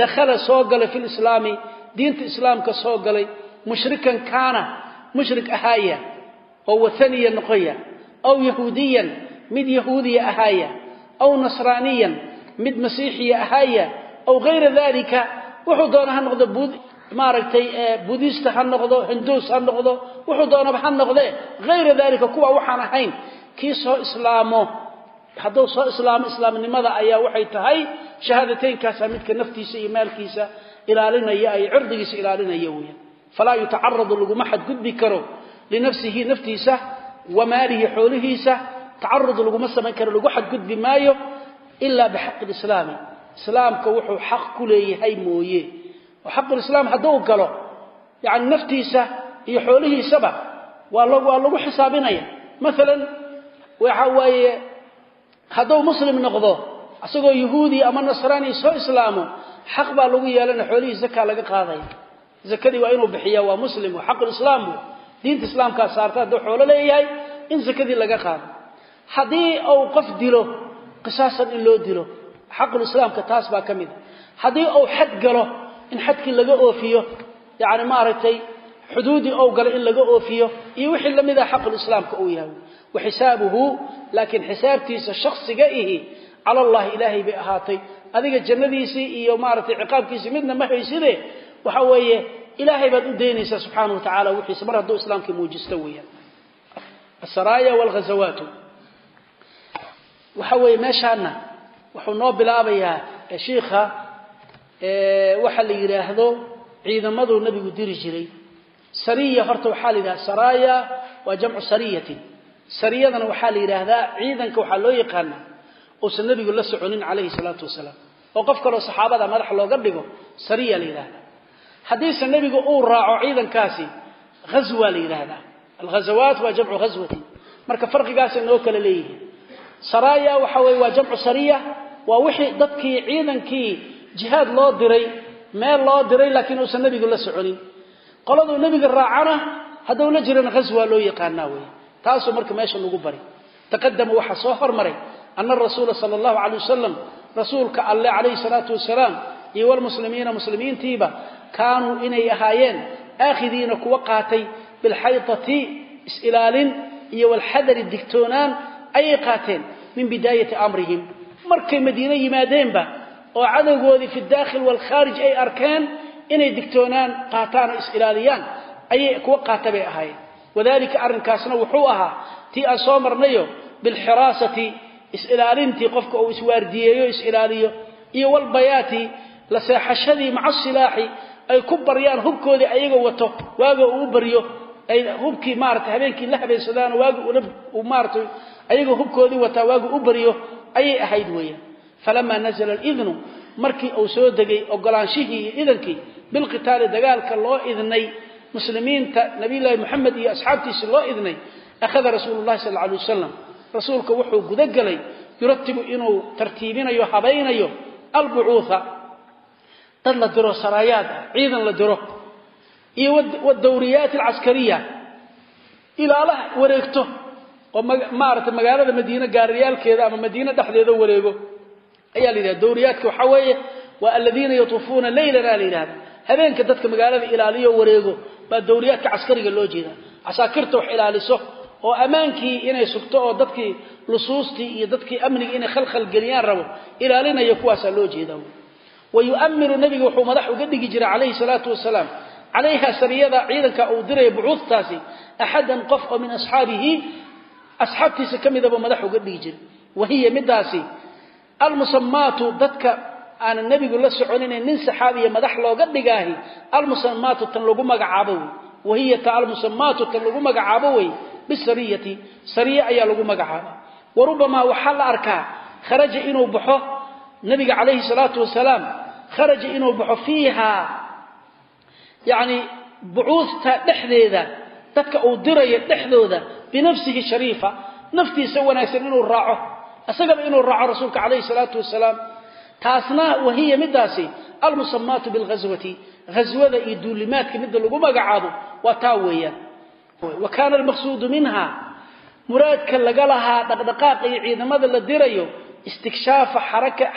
Dakhala soo galay fi lislaami diinta islaamka soo galay mushrikan kaana mushrik ahaaya oo wathaniya noqoya aw yahuudiyan mid yahuudiya ahaaya aw nasraaniyan mid masiixiya ahaaya aw hayra dalika wuxuu doona ha maaragtay budista ha noqdo hinduus ha noqdo wuxuu doonaba ha noqde hayra dalika kuwa waxaan ahayn. Kii soo islaamo hadduu soo islaamo islaamnimada ayaa waxay tahay shahaadateynkaasa midka naftiisa iyo maalkiisa ilaalinaya ay cirdigiisa ilaalinaya weya falaa yutacaradu laguma xadgudbi karo linafsihi naftiisa wa maalihi xoolihiisa. Tacarud laguma samayn karo lagu xadgudbi maayo ilaa bixaqi lislaami islaamka wuxuu xaq ku leeyahay mooye oo xaqulislaam hadduu galo yani naftiisa iyo xoolihiisaba waa lagu xisaabinaya. Maalan waxa waaye hadduu muslim noqdo isagoo yahuudi ama nasraani soo islaamo xaq baa lagu yeelana xoolihii zaka laga qaadaya. Zakadii waa inuu bixiya waa muslim xaqulislaam diinta islaamkaa saarta hadduu xoolo leeyahay in zakadii laga qaado. Haddii uu qof dilo qisaasan in loo dilo xaqulislaamka taas baa ka mid. A haddii uu xad galo in xadkii laga oofiyo yani maaragtay xuduudii ou galo in laga oofiyo iyo wixii la mid ah xaqulislaamka uu yahay. Wa xisaabuhu laakiin xisaabtiisa shaksiga ihi cala allahi ilaahay bay ahaatay. Adiga jannadiisii iyo maaragtay ciqaabkiisii midna ma hayside waxa weeye ilaahay baad u daynaysaa subxaana wa tacala wixiisa mar hadduu islaamkii muujisto weeyaan. Asaraaya walghazawaatu. Waxa weeye meeshaana wuxuu noo bilaabayaa shiikha waxa la yidhaahdo ciidamaduu nabigu diri jiray. Sariya horta waxaa la yidhahda saraaya waa jamcu sariyatin. Sariyadana waxaa la yidhaahdaa ciidanka waxaa loo yaqaanaa uusan nabigu la soconin calayhi salaatu wasalaam. Oo qof kaloo saxaabada madax looga dhigo sariya la yidhahdaa haddiise nebigu uu raaco ciidankaasi ghazwa la yidhaahdaa alghazawaat waa jamcu ghazwatin marka farqigaasay noo kala leeyihiin. Saraaya waxa weye waa jamcu sariya. Waa wixii dadkii ciidankii jihaad loo diray meel loo diray laakiin uusan nebigu la soconin. Qoladuu nebiga raacana hadduu la jirana ghazwa loo yaqaanaa wey taasuu marka meesha lagu bari taqadama waxaa soo hormaray ana arasuula sala allahu calay wasalam rasuulka alle calayhi salaatu wasalaam iyo walmuslimiina muslimiintiiba kaanuu inay ahaayeen aakhidiina kuwa qaatay bilxaytati is-ilaalin iyo walxadari digtoonaan ayay qaateen min bidaayati amrihim. Markay madiine yimaadeenba oo cadowgoodii fi daakhil waalkhaarij ay arkeen inay digtoonaan qaataan oo is-ilaaliyaan ayay kuwa qaata bay ahaayeen. Wadalika arrinkaasna wuxuu ahaa tii aan soo marnayo bilxiraasati is-ilaalintii qofka uu iswaardiyeeyo is-ilaaliyo iyo walbayaati la seexashadii maca silaaxi ay ku baryaan hubkoodii ayagoo wato waaga uu baryo ay hubkii maarata habeenkii la habeensadaan waaga maarata ayagoo hubkoodii wataa waaga u baryo ayay ahayd weeyaan falamaa nazala alidnu markii uu soo degay ogolaanshihii iyo idankii bilqitaali dagaalka loo idnay muslimiinta nabiyullaahi moxamed iyo asxaabtiisi loo idnay akhada rasuulu llahi sal alay wasalam rasuulka wuxuu gudagelay yuratibu inuu tartiibinayo habaynayo albucuuha dad la diro saraayaad ah ciidan la diro iyo wadawriyaat alcaskariya ilaalaha wareegto oo maarata magaalada madiine gaariyaalkeeda ama madiine dhexdeeda wareego ayaa la yidhahda dawriyaadka waxaa weeye waa aladiina yatuufuuna leylana la yidhahda habeenka dadka magaalada ilaaliyo wareego baa dawriyaadka caskariga loo jeeda casaakirta wax ilaaliso oo ammaankii inay sugto oo dadkii lusuustii iyo dadkii amnigii inay khalkhal geliyaan rabo ilaalinaya kuwaasaa loo jeeda wa yu'minu nebiga wuxuu madax uga dhigi jiray calayhi salaatu wasalaam calayha sariyada ciidanka uu diraya bucuudtaasi axadan qof oo min asxaabihi asxaabtiisa ka midaba madax uga dhigi jiray. Wa hiya midaasi almusamaatu dadka aanan nebigu la soconinayn nin saxaabiya madax looga dhigaahi almusamaatu tan lagu magacaabo wey. Wahiya almusamaatu tan lagu magacaabo wey bisariyati sariye ayaa lagu magacaaba wa rubamaa waxaa la arkaa kharaja inuu baxo nabiga calayhi salaatu wasalaam kharaja inuu baxo fiiha yacni bucuudta dhexdeeda dadka uu dirayo dhexdooda binafsihi shariifa naftiisa wanaagsan inuu raaco isagaba inuu raaco rasuulka calayhi salaatu wasalaam taasna wahiya midaasi almusamaatu bilghaswati ghaswada iyo duulimaadka midda lagu magacaabo waa taa weeyaan. Wa kaana almaqsuudu minha muraadka laga lahaa dhaqdhaqaaqa iyo ciidamada la dirayo istikshafa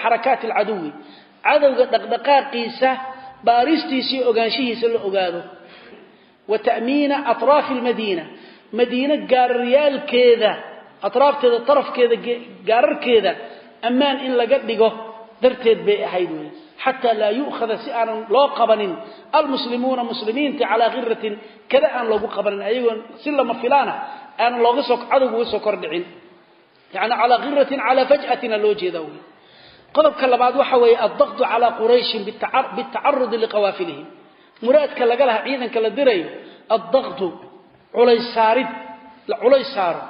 xarakaati alcaduwi cadowga dhaqdhaqaaqiisa baaristiisa iyo ogaanshihiisa la ogaado. Wa ta'miina atraafi almadiina madiine gaararyaalkeeda atraafteeda tarafkeeda gaararkeeda ammaan in laga dhigo darteed bay ahayd wey xataa laa yu'khada si aanan loo qabanin. Almuslimuuna muslimiinta calaa khiratin kada aan loogu qabanin ayagoon si lama filaana aanan looga soo cadowga uga soo kordhicin. Yani calaa khiratin calaa faj'atina loo jeeda wey qodobka labaad waxa weeye addaqdu calaa qurayshin bitacarudi liqawaafilihim. Muraadka laga laha ciidanka la dirayo addaqdu culays saarid la culays saaro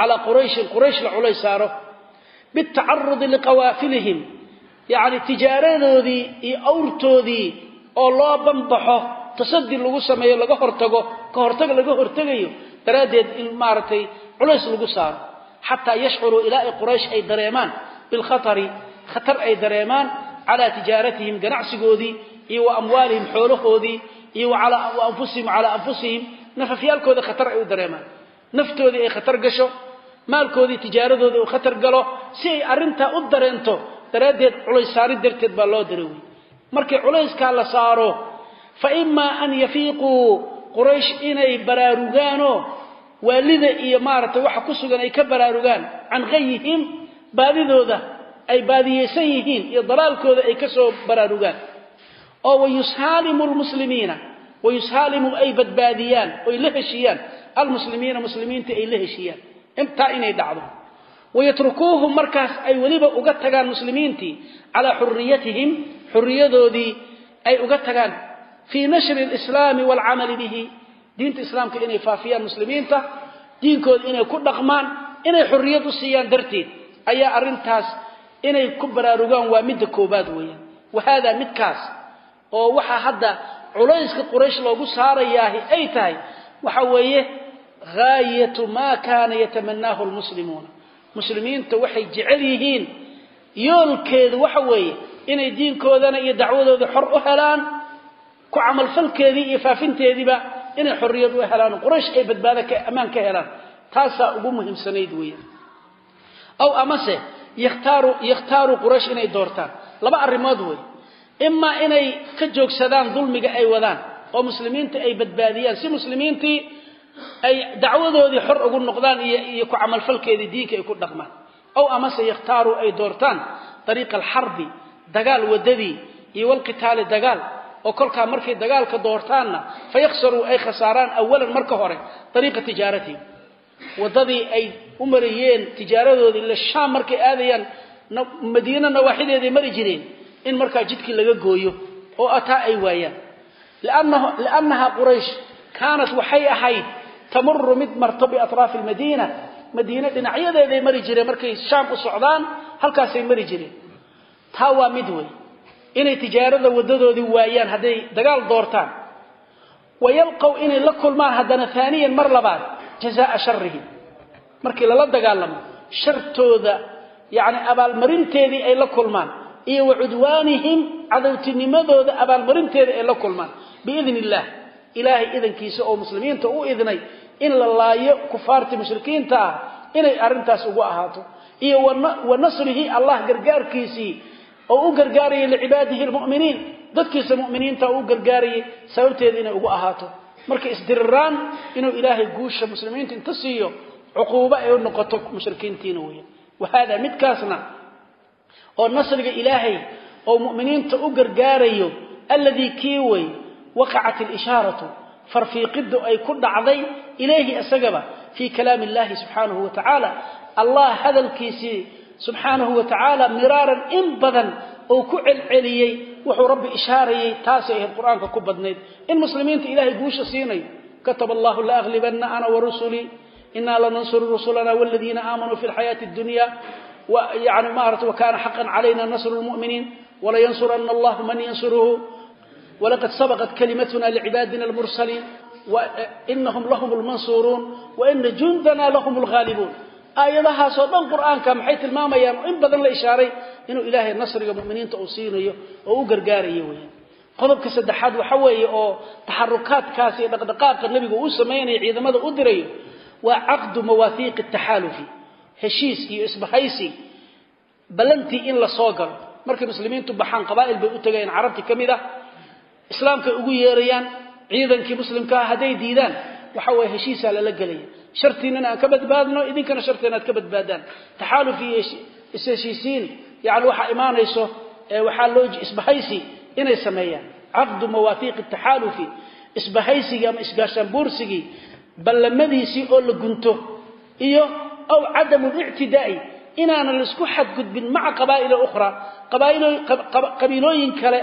calaa qurayshin quraysh la culays saaro bitacarudi liqawaafilihim yacni tijaaradoodii iyo awrtoodii oo loo banbaxo tasadi lagu sameeyo laga hortago ka hortaga laga hortegayo daraaddeed in maaragtay culays lagu saaro xataa yashcuruu ilaa ay quraysh ay dareemaan bilkhatari khatar ay dareemaan calaa tijaaratihim ganacsigoodii iyo wa amwaalihim xoolahoodii iyo wa anfusihim calaa anfusihim nafafyaalkooda khatar ay u dareemaan naftoodii ay khatar gasho maalkoodii tijaaradoodii uu khatar galo si ay arrintaa u dareento daraaddeed culays saarid darteed baa loo dira wey markii culayskaa la saaro fa imaa an yafiiquu quraysh inay baraarugaanoo waalida iyo maaragtay waxa ku sugan ay ka baraarugaan can hayihim baadidooda ay baadiyeysan yihiin iyo dalaalkooda ay ka soo baraarugaan. Oo wayushaalimu lmuslimiina wayushaalimu ay badbaadiyaan oy la heshiyaan almuslimiina muslimiinta ay la heshiyaan intaa inay dhacdo. Wayatrukuuhum markaas ay weliba uga tagaan muslimiintii calaa xuriyatihim xuriyadoodii ay uga tagaan. Fii nashri alislaami waalcamali bihi diinta islaamka inay faafiyaan muslimiinta diinkooda inay ku dhaqmaan inay xuriyad u siiyaan darteed ayaa arrintaas inay ku baraarugaan waa midda koobaad weeyaan. Wahaadaa midkaas oo waxaa hadda culayska quraysh loogu saarayaahi ay tahay waxa weeye haayatu maa kaana yatamanaahu lmuslimuuna muslimiinta waxay jecel yihiin yoolkeedu waxa weeye inay diinkoodana iyo dacwadooda xor u helaan ku camalfalkeedii iyo faafinteediiba inay xorriyad u helaan quraysh ay badbaado ammaan ka helaan taasaa ugu muhiimsanayd weeyaan aw amase yakhtaaru yakhtaaru quraysh inay doortaan laba arrimood wey imaa inay ka joogsadaan dulmiga ay wadaan oo muslimiinta ay ay dacwadoodii xor ugu noqdaan iyo ku camalfalkeedii diinka ay ku dhaqmaan. Ow amase yakhtaaru ay doortaan dariiqa alxarbi dagaal waddadii iyo walqitaali dagaal oo kolkaa markay dagaalka doortaanna fayakhsaruu ay khasaaraan awalan marka hore dariiqa tijaaratihim waddadii ay u marayeen tijaaradoodii ila shaam markay aadayaan madiina nawaaxideeday mari jireen in markaa jidkii laga gooyo oo ataa ay waayaan. Liannaha quraysh kaanat waxay ahayd tamuru mid marto biatraafi almadiina. Madiine dhinacyadeeday mari jireen markay shaam u socdaan halkaasay mari jireen. Taa waa mid wey inay tijaarada waddadoodii waayaan hadday dagaal doortaan. Wayalqow inay la kulmaan haddana aaniyan mar labaad jazaa sharihim markii lala dagaalamo shartooda yani abaalmarinteedii ay la kulmaan. Iyo wa cudwaanihim cadowtinimadooda abaalmarinteeda ay la kulmaan. Biidn illaah ilaahay idankiisa oo muslimiinta u idnay in la laayo kufaartii mushrikiinta ah inay arrintaas ugu ahaato. Iyo wa nasrihi allah gargaarkiisii oo u gargaarayay licibaadihi lmu'miniin. Dadkiisa mu'miniinta u gargaarayay sababteeda inay ugu ahaato. Markay isdiriraan inuu ilaahay guusha muslimiinta inta siiyo cuquubo ay u noqoto mushrikiintiina weya wahaada midkaasna oo nasriga ilaahay oo mu'miniinta u gargaarayo alladii kii wey waqacat alishaaratu farfiiqiddu ay ku dhacday ilayhi isagaba fii kalaami illahi subxaanahu wa tacaala. Allah hadalkiisii subxaanahu wa tacaala miraaran in badan oo ku celceliyey wuxuu rabbi ishaarayey taasay ahayd qur'aanka ku badnayd. In muslimiinta ilaahay guusha siinayo kataba allahu laaglibanna ana warusulii inaa lanansuru rusulana waladiina aamanuu fi lxayaati addunya yani maarata wakana xaqan calayna nasru lmu'miniin walayansurana allahu man yansuruhu walaqad sabaqat kalimatuna licibaadina almursaliin inahum lahum lmansuuruun waina jundana lahum lghaalibuun aayadahaasoo dhan qur'aanka maxay tilmaamayaan in badan la ishaaray inuu ilaahay nasriga muminiinta uu siinayo oo u gargaarayo weya qodobka saddexaad waxa weeye oo taxarukaadkaas iyo dhaqdhaqaaqa nebigu uu samaynayo ciidamada u dirayo waa caqdu mawaahiiqi taxaalufi heshiis iyo isbahaysi ballantii in la soo galo markay muslimiintu baxaan qabaa'il bay u tagayaan carabti ka mid ah islaamkay ugu yeerayaan ciidankii muslimkaa hadday diidaan waxa weeye heshiisaa lala gelaya. Shartiinana aan ka badbaadno idinkana sharteena aad ka badbaadaan. Taxaaluf iyo isheshiisiin yani waxaa imaanayso waxaa loo isbahaysi inay sameeyaan. Caqdu mawaafiiqi taxaalufi isbahaysigii ama isgaashaanbuursigii ballamadiisii oo la gunto iyo aw cadamu lictidaa'i inaanan la isku xadgudbin maca qabaa'ila ukhra qabiilooyin kale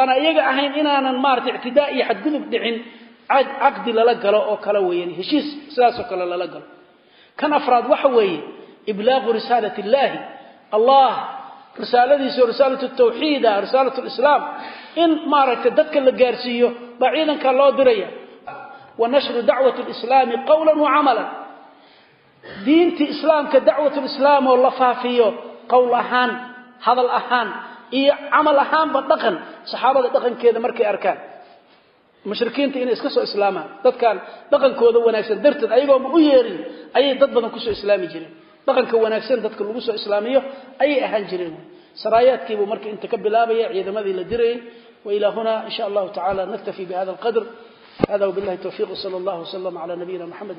aan iyaga ahayn inaanan maarata ictidaa iyo xadgudub dhicin caqdi lala galo oo kale weeyaan heshiis sidaasoo kale lala galo. Kan afraad waxa weeye iblaaqu risaalati illaahi allah risaaladiisa oo risaalatu tawxiida risaalatu lislaam in maaragtay dadka la gaarsiiyo baa ciidanka loo diraya wa nashru dacwati lislaami qowlan wa camalan. Diintii islaamka dacwatu lislaam oo la faafiyo qowl ahaan hadal iyo camal ahaanba dhaqan. Saxaabada dhaqankeeda markay arkaan mushrikiinta inay iska soo islaamaan dadkan dhaqankooda wanaagsan darteed ayagooma u yeerin ayay dad badan ku soo islaami jireen. Dhaqanka wanaagsan dadka lagu soo islaamiyo ayay ahaan jireen. Saraayaadkiibuu marka inta ka bilaabaya ciidamadii la dirayay wailaa huna in sha allahu tacala naktafi bihada alqadr. Hada wabillahi tawfiq sala allahu waslama cala nabiyina maxamed